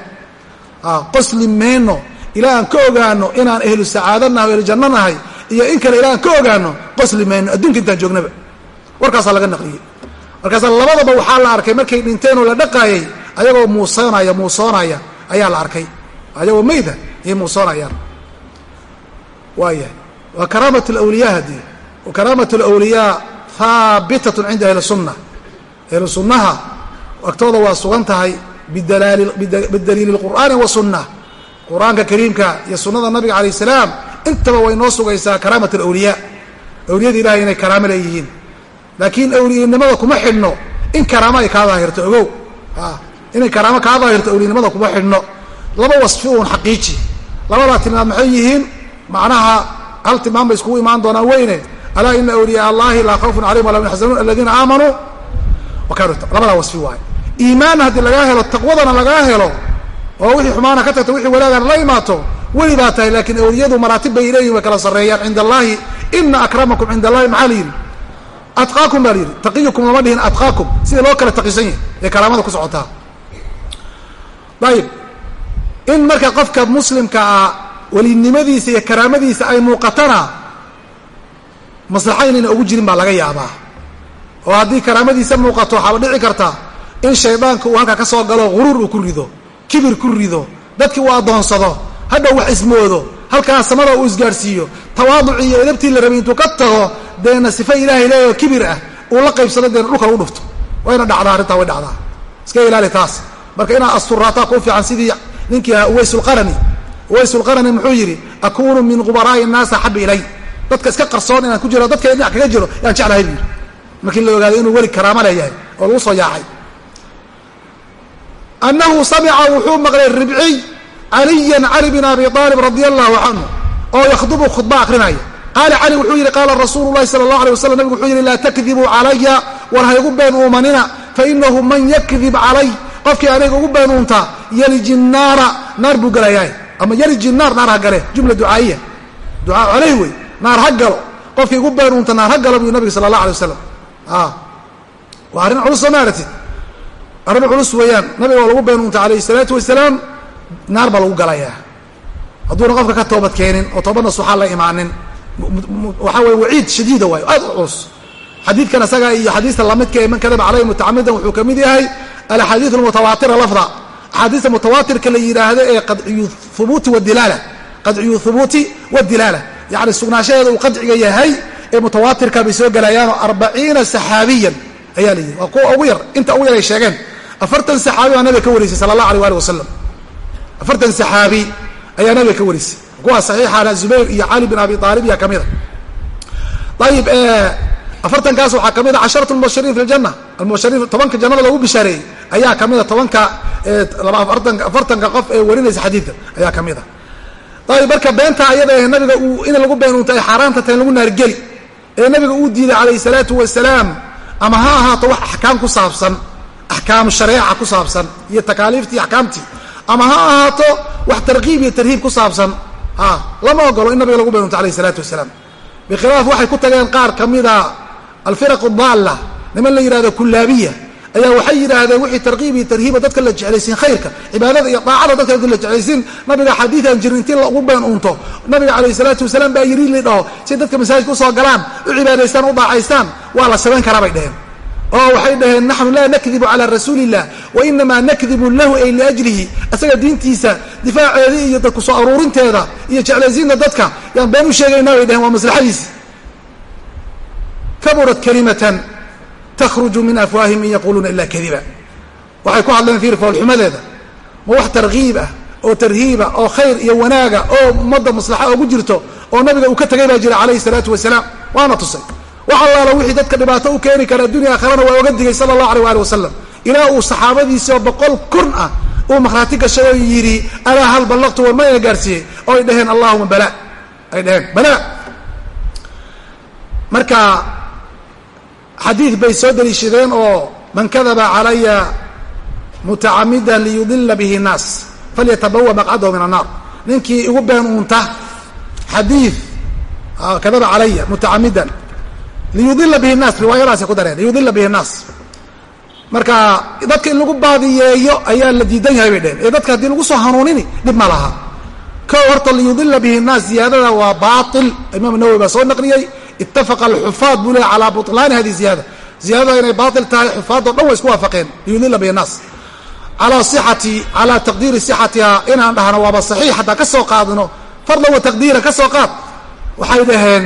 qosli mayno ilaa aan ka ogaano inaan ahlu sacaado nahay o ahlu janno nahay iyo in kale ilaa aan ka ogaano qosli mayno adduunka intaan joognaba. Warkaasaa laga naqliyey. Markaasa labadaba waxaa la arkay markay dhinteen oo la dhaqaayay ayagoo muusoonaya muusoonaya ayaa la arkay. Ayagoo mayda ayay muusoonayaan waayahay waa karaamat lawliyaa haddii karaamat lawliyaa haabitatun cinda ahli sunna ahlu sunnaha agtooda waa sugan tahay bidaliili lqur'aani wasunna qur'aanka kariimka iyo sunnada nabiga calayh salaam intaba way noo sugaysaa karaamat alawliyaa. Awliyada ilahay inay karaamo leeyihiin. Laakiin awliyanimada kuma xidhno in karaamo ay kaa daahirto ogow. Inay karaamo kaa daahirto awliyanimada kuma xidhno laba wasfi uun xaqiiji. Labadaa tilmaam maxay yihiin? Macnaha hal tilmaam bay iskugu imaan doonaan weyne. Alaa ina awliyaa allahi laa khawfun calayhim walaa hum yaxzanuun aladiina aamanuu wa kaanuu labadaa wasfi waaye. Iimaanna haddii lagaa helo taqwadana lagaa helo oo wixii xumaana ka tagto wixii wanaagana la imaato weli baa tahay laakiin awliyadu maraatib bay leeyihiin way kala sarreeyaan cinda allaahi ina akramakum cinda allahi maxaa la yidhi? Atqaakum baa la yidhi. Taqiyukum lama dhihin atqaakum. Sida loo kala taqisan yahay ee karaamada ku socotaa. Ayib in marka qofka muslimka ah welinimadiisa iyo karaamadiisa ay muuqatana maslaxa inayna ugu jirin baa laga yaabaa. Oo haddii karaamadiisa muuqato waxaaba dhici karta in shaydaanka uu halkaa ka soo galo guruur uu ku rido kibir ku rido dadkii uu addoonsado hadhow wax ismoodo halkaas samada uu isgaadhsiiyo tawaaducii iyo edabtii la rabay intuu ka tago deena sife ilaahay leeyaho kibir ah uu la qaybsado deena dhulka lagu dhufto. Wayna dhacdaa arrintaa way dhacdaa. Iska ilaali taas. Marka inaad asturaataa kuu fiican sidii ninkii ahaa uwaysulqarani uwaysulqarani muxuu yidhi akuunu min gubaraa'i nnaasi axaba ilay. Dadka iska qarsoon inaan ku jiro dadka dhinac kaga jiro yaan jeclahay buu yidhi. Markii la ogaaday inuu weli karaamo leeyahay oo lagu soo yaacay. Annahu samica wuxuu maqlay ribciy caliyan cali bin abi aalib radia allahu canhu oo yakhdubu khudba akrinaya. Qaala cali wuxuu yidhi qaala rasuulu lahi sala allah alay waslam nabigu wuxuu yidhi laa takdibuu calaya war haygu been uumanina fainahu man yakdib calay qofkii aniga ugu been uuntaa yaliji naar buu gelayaa ama yaliji naar ha gale. Jumla ducaa'iya ducaa caleyh wey. Naar ha galo. Qofkii ugu been uunta naar ha galo buu nabiga sala allah alay wasalam waa arrin culus soo maaratid arrin culus weeyaan. Nabiga oo lagu been uunta calayhi salaatu wasalaam naar baa lagu galayaa. Hadduuna qofka ka toobad keenin oo toobadna suxaan la imaanin. Waxaa weye waciid shadiida waayo. Aad u culus. Xadiidkan isaga iyo xadiista lamidka ee kadaba caleyhi mutacamidan wuxuu ka mid yahay alaxaadiid almutawaatira lafda axaadiista mutawaatirka la yidhaahdo ee qadciyu hubuuti wadilaala qadciyu hubuuti wadilaala yacni sugnaanshaheeda uu qadciga yahay ee mutawaatirka bay soo gelayaanoo arbaciina saxaabiyan ayaa la yidhi waa kuwa ugu yar inta ugu yar ay sheegeen afartan saxaabi baa nabiga ka wareysay sala allah alay ali wasalam afartan saxaabi ayaa nabiga ka wareysay kuwa saxiixana zubayr iyo cali bin abi aalib yaa kamida ayib afartankaas waxaa ka mid a casharatu mubashiriin fi ljana almubashiriin tobanka jannada lagu bishaareeyey ayaa kamida tobanka afartanka qof ee warinaysa xadiidka ayaa ka mid a ayib marka beenta ayada eh nabiga uu in lagu beenuunta ay xaaraanta tahay lagu naargeli ee nabiga uu diiday calayhi salaatu wasalaam ama ha ahaato wax axkaam ku saabsan axkaam shareeca ku saabsan iyo takaaliiftii axkaamtii ama ha ahaato wax tarkiib iyo tarhiib ku saabsan ha lama ogolo in nabiga lagu beenuunto alayhi salaatu wasalaam. Bikhilaaf waxay ku tageen qaar ka mida alfiraq daalla niman la yidhahdo kullaabiya ayaa waxay yidhaahdeen wixii tarkiib iyo tarhiiba dadka la jeclaysiin khayrka cibaadada iyo daacada dadka la jeclaysiin nabiga xadiidan jirin intii lagu been uunto nabiga calayhi salaatu wasalaam baa yiri li dhaho si dadka masaajidka u soo galaan u cibaadaystaan u daacaystaan waa la samayn karaa bay dheheen oo waxay dhaheen naxnu laa nakdibu calaa rasuuli illah wa inamaa nakdibu lahu ay liajlihi. Isaga diintiisa difaaceeda iyo dadku soo aruurinteeda iyo jeclaysiinta dadka yaan been u sheegaynaa bay dheheen waa maslaxadiisi kaburat kalimatan takhruju min afwaahim in yaquuluuna ila kadiba waxay ku hadleen fiir foolxumadeeda ma wax tarkiib ah oo tarhiiba oo khayr iyo wanaaga oo ummadda maslaxa oogu jirto oo nabiga uu ka tegay baa jira calayhi salaatu wasalaam waana tusay wax allaala wixii dadka dhibaato u keeni kara addunya aakharana waa oga digay sala allahu alay waali wasalam ilaa uu saxaabadiisii oo boqol kun ah uu makhraati gashay oo yidhi alaa hal ballaqtu war mayna gaarsiiyey oo ay dhaheen allahuma bala ay dhaheen bala marka xadiid bay soo deliishadeen oo man kadaba calaya mutacamidan liyudila bihi nnaas falyatabawa maqcadahu min annaar. Ninkii igu been uunta xadiid kadaba calaya mutacamidan liyudila bihi nnaas riwaayadaasay ku dareen liyudila bihi nnaas marka dadka in lagu baadiyeeyo ayaa la diidan yahay bay dheheen ee dadka haddii lagu soo hanuunini dhib ma laha. Ko horta liyudila bihi nnaas ziyaadada waa baail imaam nawowi baa soo naqliyey itafaqa alxufaad buu leey calaa butlaani hadi ziyaada ziyaadada inay baail tahay xufaadoo dhan way isku waafaqeen liyudila bihi nnaas calaa sixati calaa taqdiiri sixatiha inaan dhahno waaba saxiix haddaan ka soo qaadno fardan wa taqdiira ka soo qaad waxay dhaheen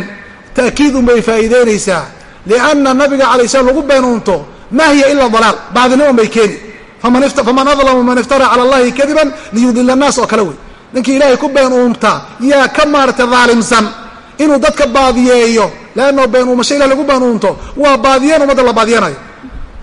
ta'kiid unbay faa'iideynaysaa lianna nabiga calay slam lagu been uunto ma hiya ila dalaal bacdinimo bay keeni faman adlamu man iftara cala allahi kadiban liyudila annaas oo kale wey ninkii ilaahay ku been uunta yaa ka maaragtay daalimsan inuu dadka baadiyeeyo leanno been uumasho ilah lagu been uunto waa baadiyeen ummadda la baadiyanayo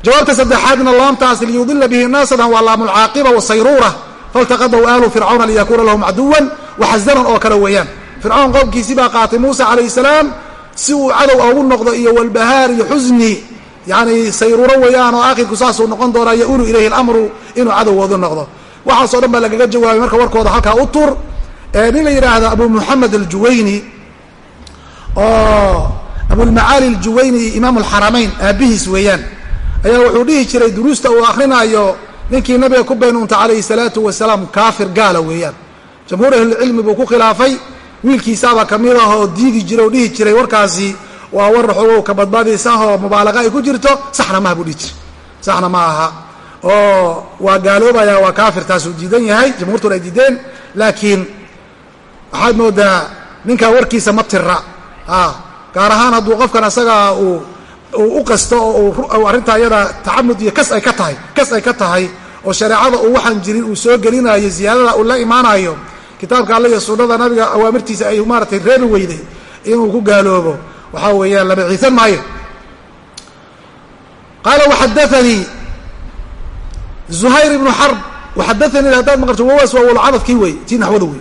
jawaabta saddexaadna laamtaas liyudila bihi naasadan waa laamulcaaqiba wasayruura faltaqadahu ahlu fircawna liyakuuna lahum caduwan waxazanan oo kale weeyaan fircawn qowmkiisii baa qaatay muusa calayhi salaam si uu cadow ugu noqdo iyo walbahaar iyo xusni yani sayruuro weeyaan oo aakhirku saasuu noqon doonaa yaulu ilayhi alamru inuu cadowgoodu noqdo waxaasoo dhan baa lagaga jawaabay marka warkooda halkaa u tur nin la yidhaahdo abu muxamed aljuwayni oo abulmacaali aljuwayni imaam alxaramayn aabihiis weeyaan. Ayaa wuxuu dhihi jiray duruusta uu akrinaayo ninkii nabiga ku beenuunta calayhi salaatu wasalaam kaafir gaala weeyaan. Jamhuur ahlilcilmi buu ku khilaafay. Wiilkiisaabaa ka mid ah oo diidi jiray oo dhihi jiray warkaasi waa war xoogow ka badbaadaysanoo mubaalaqa ay ku jirto saxna maha buu dhihi jiray. Saxna ma aha. Oo waa gaaloobaya waa kaafir taasuu diidan yahay. Jamhuurtuna ay diideen. Laakiin waxaad moodaa ninkaa warkiisa ma tira gaar ahaan hadduu qofkan asagaa uu u qasto oo arrintaa iyada tacamud iyo kas ay ka tahay kas ay ka tahay oo shareecada uu waxaan jirin uu soo gelinayo ziyaadada uu la imaanayo kitaabka alle iyo sunnada nabiga awaamirtiisa ay maaratay reebi weyday inuu ku gaaloobo. Waxaa weeyaan lama ciisan maayo. Qaala waxadaanii zuhayr ibnu xarb waxadaanii haddaad maqarto wawaas waa walcadadkii wey tii naxwada wey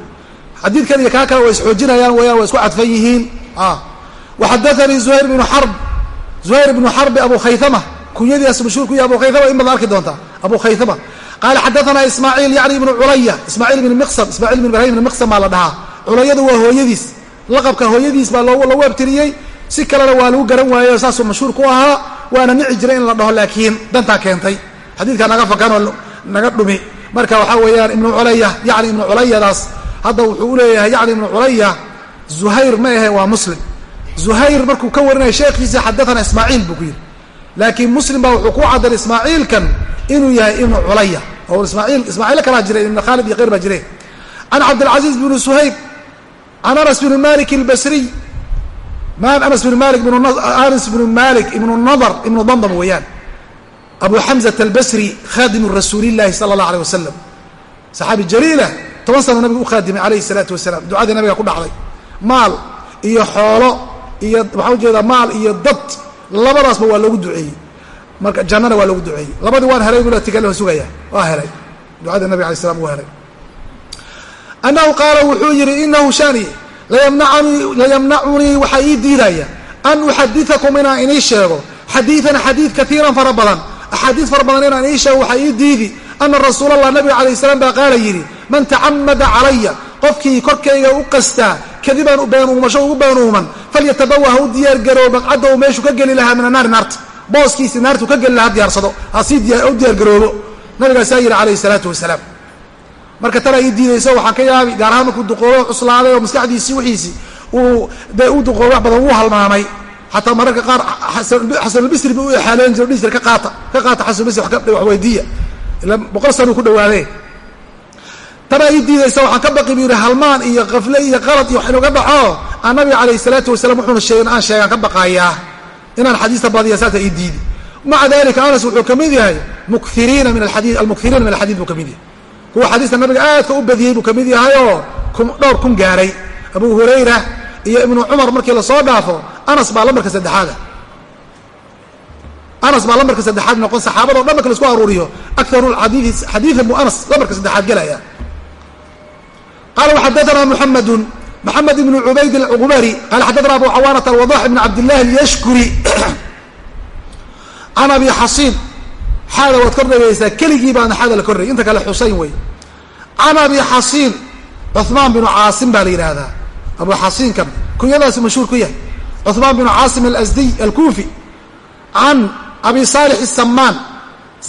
xadiidkan iyo kaa kale way isxoojinayaan wayaan waa isku cadfan yihiin waxadaanii zuhayr ibnu xarb zuhayr ibnu xarbi abu khayama kunyadiias mashhuur ku yahy abu khayama in baad arki doontaa abu khayama qaala xadaanaa ismaaciil yani ibnu culaya ismaaciil ibn miqsam ismaaciil ibn ibrahim ibn miqsam baa la dhahaa culayadu waa hooyadiis laqabka hooyadiis baa lagu abtiriyey si kalena waa lagu garan waaye saasuu mashhuur ku ahaa waana nici jiray in la dhaho laakiin dantaa keentay xadiidkaa naga fakanoo naga dhumi marka waxaa weeyaan ibnu culaya yani ibnu culayadaas hadda wuxuu zuhayr ma ahe waa muslim. Zuhayr markuu ka warinaya sheekhiisa xadaana ismaaciil buu ku yidhi. Laakiin muslim baa wuxuu ku cadday ismaaciilkan inuu yahay ibnu culaya oo ismaaciil ismaaciilo kalaa jiray ibn khaalid iyo keyr baa jire can cabdilcaziiz bni suhayb can anas bni malik albasriy anas bn malik anas bnu malik ibnu nadr ibnu dandam weeyaan. Abu xamzat albasri khadimu rasuuli llahi sala allah aleyh wasalam saxaabi jaliila toban sano nabiga u khaadimay alayhi salaatu wasalaam ducadii nabiga ku dhacday maal iyo xoolo iyo waxaa u jeedaa maal iyo dad. Labadaasba waa loogu duceeyey. Marka jannana waa loogu duceeyey. Labadii waan helay bula tigalho sugaya. Waa helay. Ducadii nabig alay slam waa helay. Annahu qaala wuxuu yidhi inahu shani layamnacunii waxaa ii diidaya. An uxadiakum inaan inii sheego. Xadiian xadiid kaiiran fara badan. Axaadiis fara badan inaan inii sheego waxaa ii diidi. Ana rasuul allah nabiga alayh salaam baa qaala yidhi man tacamada calaya qofkii korkayga u qastaa kadiban beenuumasho ugu beenuuman falyatabawa ha u diyaargaroobo maqcadda uu meeshuu ka geli lahaa min anaari naarta. Booskiisi naartuu ka geli lahaa diyaarsado. Hasii u diyaargaroobo nabigaasaa yidhi calayhi salaatu wasalaam marka tanaa ii diidayso waxaan ka yaabi gaar ahaan markuu duqoobo cuslaaday oo maskaxdiisii wixiisii uu dee u duqoobo wax badan wuu halmaamay. Xataa mararka qaar xasanulbisri buu u exaaleyn jiro dhihi jira ka qaata ka qaata xasanulbisri wax weydiiya. Ila boqol sanuu ku dhawaadee tanaa ii diidaysa waxaan ka baqi buu yidhi halmaan iyo kafle iyo qalad iyo wax inuga dhaco. Aan nabiga calayhi salaatu wasalam wuxuuna sheegin aan sheegaan ka baqaayaa inaan xadiista badiya saasa ii diidi. Maca dalika anas wuxuu ka mid yahay mukiriina min aadii almukiriina min alxadiid buu ka mid yahay. Kuwa xadiista nabiga aadka u badiyey buu ka mid yahay oo dhowr kun gaaray. Abu hurayra iyo ibnu cumar markii la soo dhaafo anas baa lambarka saddexaada. Anas baa lambarka saddexaad noqon saxaabado dhan marka la isku aruuriyo akaru xadiii xadiidan buu anas lambarka saddexaad gelaya qala waxadaana muxamadu maxamed ibnu cubayd alcubari qala xadaana abu cawaanata alwadax ibn cabdillahi alyashkuri can abi xasiin xaada waad kor dhegaysaa keligii baana xaada la kornay inta kale xusayn wey can abi xasiin cuhmaan binu caasim baa la yidhaahdaa abu xasiinkan kunyadaasi mashhuur ku yahay cuhmaan binu caasim alasdiy alkuufi can abi saalix isamaan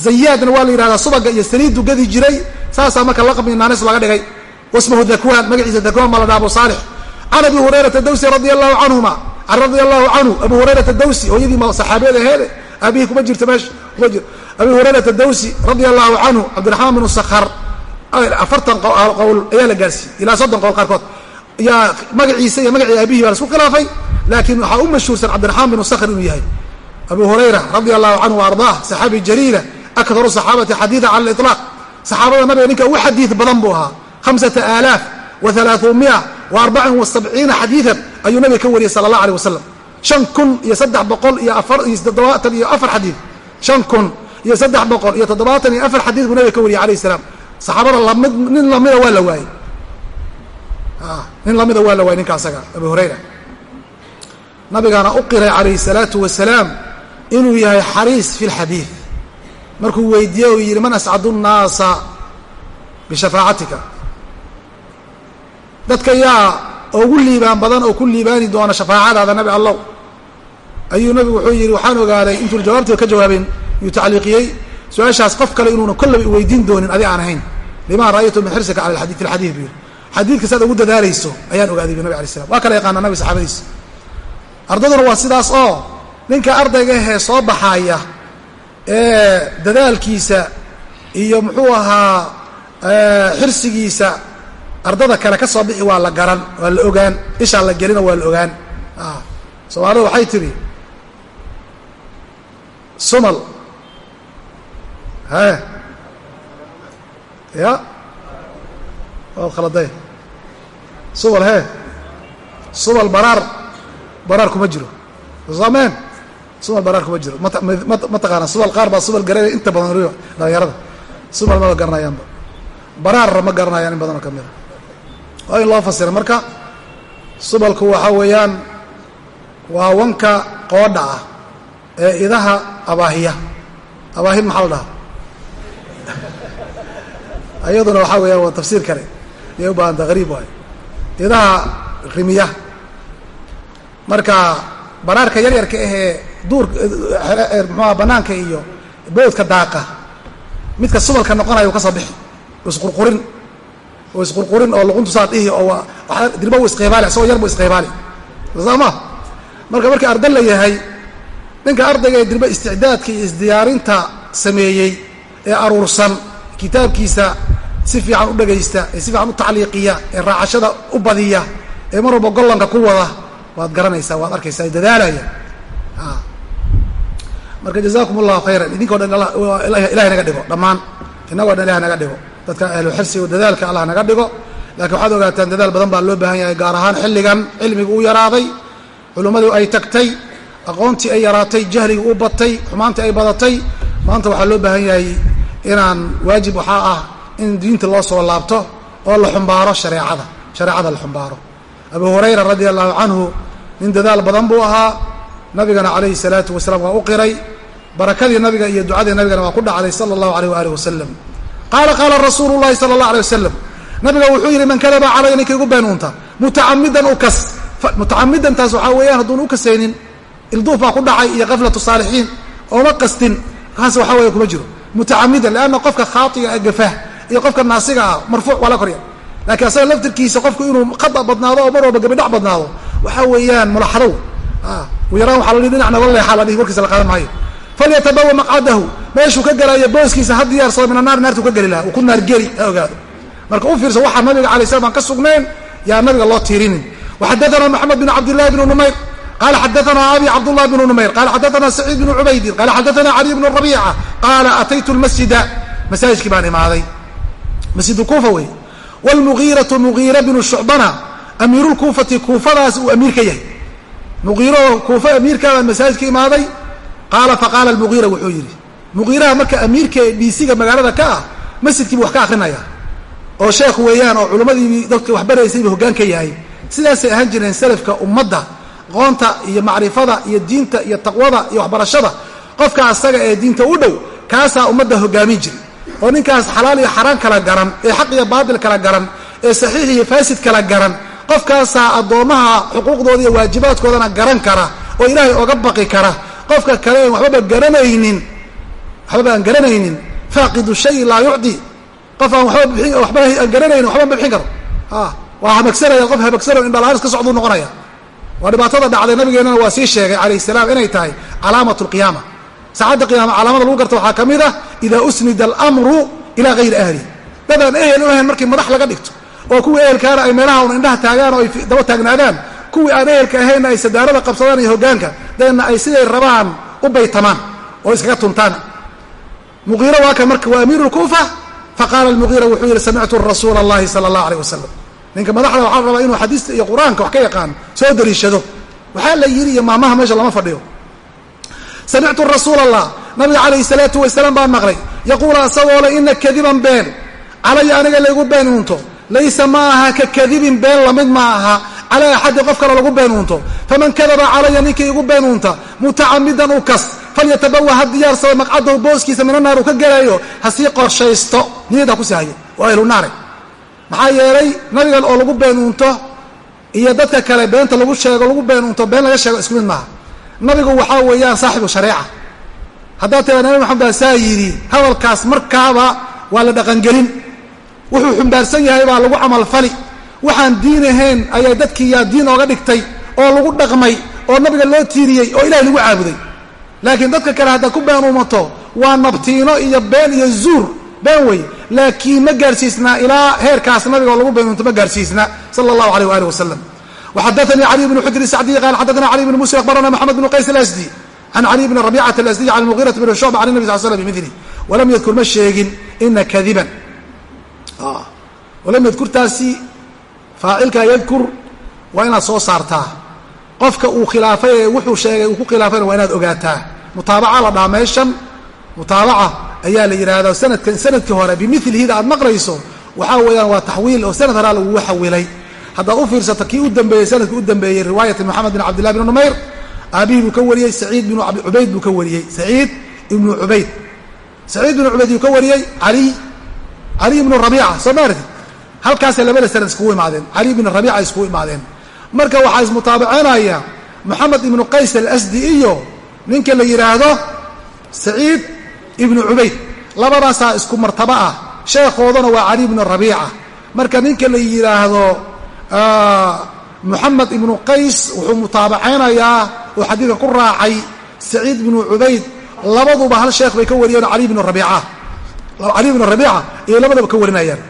zayaadna waa la yidhahdaa subaga iyo saliidu gadi jiray saasaa marka laqabni naanis laga dhigay wasmahu dakwaan magaciisa dakwaan baa la dhaha abu saalix can abi hurayrata dawsi radia allahu canhuma radia allahu canhu abu hurayrata dawsi hooyadii saxaabiyada aheede aabihii kuma jirta meesha kuma jiro abi hurayrata dawsi radia allahu canhu cabdiraxmaan binu sakar afartan qowl ayaa la gaarsiiyey ilaa soddon qowl qaarkood yaa magaciisa iyo magacii aabihii baa la isku khilaafay laakiin waxaa u mashhuursan cabdiraxmaan binu sakr inuu yahay abu hurayra radia allahu canhu wa ardaah saxaabi jaliila akharu saxaabati xadiida cala aliطlaaq saxaabada nabiga ninka ugu xadiid badan buu ahaa hamsata aalaaf wa alaaumia wa arbacin wa sabciina xadiidan ayuu nabiga ka wariyey sala allah aleh wasalam shan kun iyo saddex boqol iyo afar iyo toddobaatan iyo afar xadiid shan kun iyo saddex boqol iyo toddobaatan iyo afar xadiid buu nabiga ka wariyey alayh salaam saxaabada la mid nin lamida waa la waayey nin lamida waa la waayey ninka asaga abu hurayra nabigaana u qiray calayhi salaatu wasalaam inuu yahay xariis fi lxadiid markuu weydiiyey uu yidhi man ascadu nnaasa bishafaacatika dadka yaa ugu liibaan badan oo ku liibaani doona shafaacadaada nabi allow ayuu nabigu wuxuu yidhi waxaan ogaaday intuuna jawaabtiiba ka jawaabin yuu tacliiqiyey su'aashaas qof kale inuuna kollaba weydiin doonin adi aan ahayn. Lima ra'aytu min xirsika cala alxadii fi lxadiid buu yidhi. Xadiidka saad ugu dadaalayso ayaan ogaaday bu nabi alay slam waa kala yaqaana nabi saxaabadiisa ardayduna waa sidaas oo ninka ardayga ahee soo baxaaya ee dadaalkiisa iyo muxuu ahaa xirsigiisa ardada kale ka soo bixi waa la garan waa la ogaan ishaa la gelino waa la ogaan. Soomaalida waxay tidhi sumal. He ya? Waad khaladay. Subal he subal baraar baraar kuma jiro. Sameen subal baraar kuma jiro. Ma taqaana subal qaar baa subal garanaya inta badan dhalinyarada. Subal maba garanayaanba. Baraarra ma garanayaan in badan oo ka mida waa in loo fasira marka subalku waxaa weeyaan waa wanka qoodha ah ee idaha abaahiya. Abaahin maxaa la dhahaa? Ayaduna waxaa weeyaan waa tafsiir kale. Ayay u baahanta hariib waayo idaha rimiya. Marka baraarka yaryarka ahee duur muxuaa banaanka iyo boodka daaqa midka subalka noqonaya u ka soo bixi isqurqurin oo isqurqurin oo luquntu saa dhihi oo dirba u isqaybaali isagoo yarbu isqaybaali sooma marka markii arda la yahay ninka ardayga ee dirba isticdaadka iyo isdiyaarinta sameeyey ee aruursan kitaabkiisa si fiican u dhegaysta ee si fiican u tacliiqiya ee raacashada u badiya ee mar walba gollanka ku wada waad garanaysaa waad arkaysaa dadaalaya. Marka jazaakum allahu khayran idinkao dhan ilahay naga dhigo dhammaan. Innagoo dhan ilahay naga dhigo dadka ahlu xirsiga dadaalka allah naga dhigo. Laakiin waxaad ogaataan dadaal badan baa loo baahan yahay gaar ahaan xilligan cilmigu u yaraaday culimmadu ay tagtay aqoontii ay yaraatay jahligii u batay xumaantii ay badatay. Maanta waxaa loo baahan yahay inaan waajib waxaa ah in diinta loo soo laabto oo la xumbaaro shareecada shareecada la xumbaaro. Abu hurayra radia allahu canhu nin dadaal badan buu ahaa. Nabigana calayhi salaatu wasalaam waa u qiray. Barakadii nabiga iyo ducadii nabigana waa ku dhacday sala allahu alayh waalih wasalam qaala qaala rasuulu llahi sala allah alay wasalam nabiga wuxuu yidhi man kadaba calaya ninka igu beenuunta mutacamidan u kas. Mutacamidantaas waxaa weeyaan hadduun u kasaynin ilduuf baa ku dhacay iyo kaflatu saalixiin ooma qastin kaas waxaa weya kuma jiro. Mutacamidan leanna qofka khaatiga ee gafah iyo qofka naasiga ah marfuuc waa la korya. Laakiin asaga laftirkiisa qofku inuu khada badnaado oo mar walba gabidhac badnaado waxaa weeyaan mulaxadow. U yaraan waxaa la dhihi dhinacna la leexaa la warkiisa la qaadan maayo falyatabawa maqcadahu meeshuu ka gelaayo booskiisa ha diyaarsado min annaar naartuu ka geli lahaa uu ku naargeli ha ogaado marka u fiirso waxaa nabiga alay slam aan ka sugnayn yaa nabiga loo tiirinin waxadaana moxamed bin cabdillahi bn numayr qala xadaana abi cabdullah bn numayr qala xadaana saciid bn cubaydin qala xadaana caliy bn rabiica qaala ataytu lmasjida masaajidkii baan imaaday masjid kuufa wey wlmugiiratu mugiira bnu shucbana amiirulkuufati kuufadaas uu amiir ka yahay mugiiro kuufa amiirkaabaan masaajidka imaaday qaala faqaala almugiira wuxuu yidhi mugiiraha marka amiirka dhiisiga magaalada ka ah masjidkii buu wax ka akrinaya oo sheekh weeyaan oo culimmadiibii dadka wax baraysaybu hoggaan ka yahay. Sidaasay ahaan jireen salafka ummadda qoonta iyo macrifada iyo diinta iyo taqwada iyo waxbarashada qofka asaga ee diinta u dhow kaasaa ummadda hoggaamin jiri oo ninkaas xalaal iyo xaraan kala garan ee xaq iyo baatil kala garan ee saxiix iyo faasid kala garan qofkaasaa addoommaha xuquuqdooda iyo waajibaadkoodana garan kara oo ilaahay oga baqi kara qofka kale en waxbaba garanaynin waxbaba aan garanaynin. Faaqidu shay laa yucdi. Qof aan waba biin waxba aan garanaynin waxba ma bixin karo. Waa habagsanaya qof habagsanayo indhalaaris ka socduu noqonaya. Waa dhibaatada dhacday nabigeennana waa sii sheegay calayh salaam inay tahay calaamat lqiyaama saacadda qiyaama calaamada lagu garta waxaa ka mid ah idaa usnida almru ilaa hayri ahli. Dadaan ehel u ahayn markii madax laga dhigto oo kuwii ehelkaana ay meelaha un indhaha taagaan oo ay daba taagnaadaan kuwii aan ehelka ahaynna ay sadaarada qabsadaan iyo hoggaanka dabeedna ay siday rabaan u baytamaan oo iskaga tuntaan. Muqiiro waa kan marka waa amiiru lkuufa faqaala almuqiira wuxuu yidhi samictu rasuula allahi sala allah alayh wasalam ninka madaxda waxaa rabaa inuu xadiista iyo qur'aanka wax ka yaqaan soo dariishado. Waxaa la yidhi iyo maamaha meesha lama fadhiyo. Samictu rasuul allah nabiga calayhi salaatu wasalaam baan maqlay. Yaquulu asagoo le ina kadiban been. Calaya aniga laygu been laysa ma aha ka kadibin been la mid ma aha calaa axadi qof kale lagu been uunto faman kadaba calaya ninkii igu been uunta mutacamidan u kas falyatabawa ha diyaarsado maqcadahu booskiisa mina naar uu ka gelayo ha sii qorshaysto. Niyada ku sii hayo waa ahlu naare. Maxaa yeelay nabigan oo lagu been uunto iyo dadka kale beenta lagu sheego lagu been uunto been laga sheego isku mid maaha. Nabigu waxaa weeyaan saaxibu shareeca. Haddaad tira nabi maxamed baa saa yidhi waxaan diin ahayn ayay dadkii yaa diin ooga dhigtay oo lagu dhaqmay oo nabiga loo tiiriyey oo ilahay lagu caabuday. Laakiin dadka kale haddaad ku been waa nabtiino iyo been iyo zuur been wey laakiin ma gaarsiisnaa ilaa heerkaas nabiga oo lagu beenuunto ma gaarsiisna sala allahu aleyh waali wasalam waxadaanii caliy bnu xujri sacdiy qaal xaddaana caliy bn musri akhbarana moxamed bnu qays alasdi can caliy bni rabicata alasdiy can mugirat bn shucba can nabi sal slam bimili walam yadkur ma sheegin ina kadiban walam yadkurtaasi faacilkaa yadkur waa inaad soo saartaa. Qofka uu khilaafay ee wuxuu sheegay uu ku khilaafayna waa inaad ogaataa. Mutaabaca la dhaha meeshan. Mutaabaca ayaa la yidhaahdaa sanadkan sannadkii hore bimilihida aad maqlayso waxaa weeyaan waa taxwiil oo sanad horaa lagugu xawilay. Haddaad u fiirsato kii u dambeeyey sannadkii u dambeeyey riwaayati moxamed bin cabdillahi bn numayr aabihii buu ka wariyey saciid binu cubayd buu ka wariyey. Saciid ibnu cubayd. Saciid binu cubayd buu ka wariyey ali cali ibnu rabiica soo maarti halkaasay labada sanad iskugu imaadeen. Cali ibnu rabiica iskugu imaadeen. Marka waxaa ismutaabacinaya moxamed ibnu qays alasdi iyo ninka la yidhaahdo saciid ibnu cubayd labadaasaa isku martabo ah. Sheekhoodana waa cali ibnu rabiica marka ninka la yidhaahdo moxamed ibnu qays wuxuu mutaabacaynayaa oo xadiidka ku raacay saciid ibnu cubayd labaduba hal sheekh bay ka wariyeen cali ibnu rabiica cali ibnu rabiica ayay labadaba ka warinayaan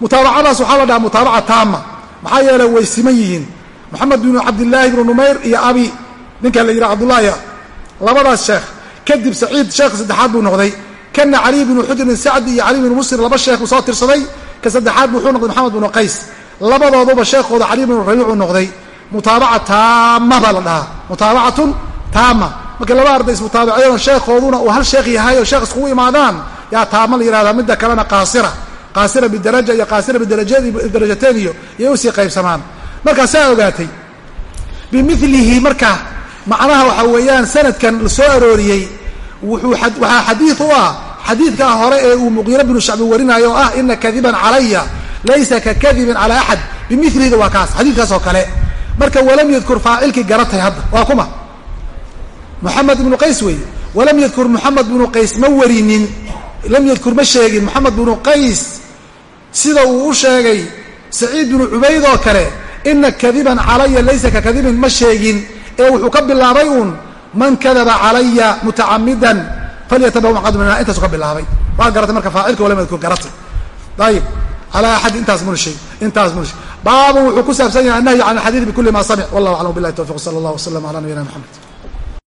mutaabacadaas waxaa la dhahaa mutaabaca taama maxaa yeelay way siman yihiin. Moxamed binu cabdillaahi bnu numayr iyo abi ninka la yidhaha cabdullaahi labadaas sheekh. Kadib saciid sheekh saddexaad buu noqday. Kana cali bnu xujrin sacdi iyo cali bnu muslim laba sheekh buu soo tirsaday. Ka saddexaad wuxuu noqday moxamed bnu qays. Labadooduba sheekhooda cali bnu rabiicuu noqday. Mutaabaca taama baa la dhahaa. Mutaabacatun taama marka laba arday ismutaabaceen sheekhooduna uu hal sheekh yahay oo sheekh iskugu imaadaan yaa taama la yihahdaa midda kalena qaasira qaasira bidaraja iyo qaasira bidarajateen iyo iyay u sii qaybsamaan. Markaa saa ogaatay bimilihi marka macnaha waxaa weeyaan sanadkan la arooriyey waxaa xadiid u ah xadiidkaa hore ee uu muqiiro binu shacbi warinaayo ah ina kadiban calaya laysa ka kadibin calaa axad bimilihida waa kaas xadiidkaas oo kale. Marka walam yadkur faacilkii garatay hadda waa kuma. Moxamed ibnu qays weeye walam yadkur moxamed bnu qays ma warinin lam yadkur ma sheegin moxamed bnu qays sida uu u sheegay saciid binu cubayd oo kale ina kadiban calaya laysa ka kadibin ma sheegin. Ee wuxuu ka bilaabay uun man kadaba calaya mutacamidan falyatabawa maqadmina intaasu ka bilaabay. Waa garatay marka faacilka walam yadkur garatay. Ayib calaa axad intaas muna sheeg intaas muna sheeg baabun wuxuu ku saabsan yahay annahyu can alxadiidi bikuli ma samic. Wallahu aclam billahi tawfiq sala allah wasalam ala nabiyina maxamed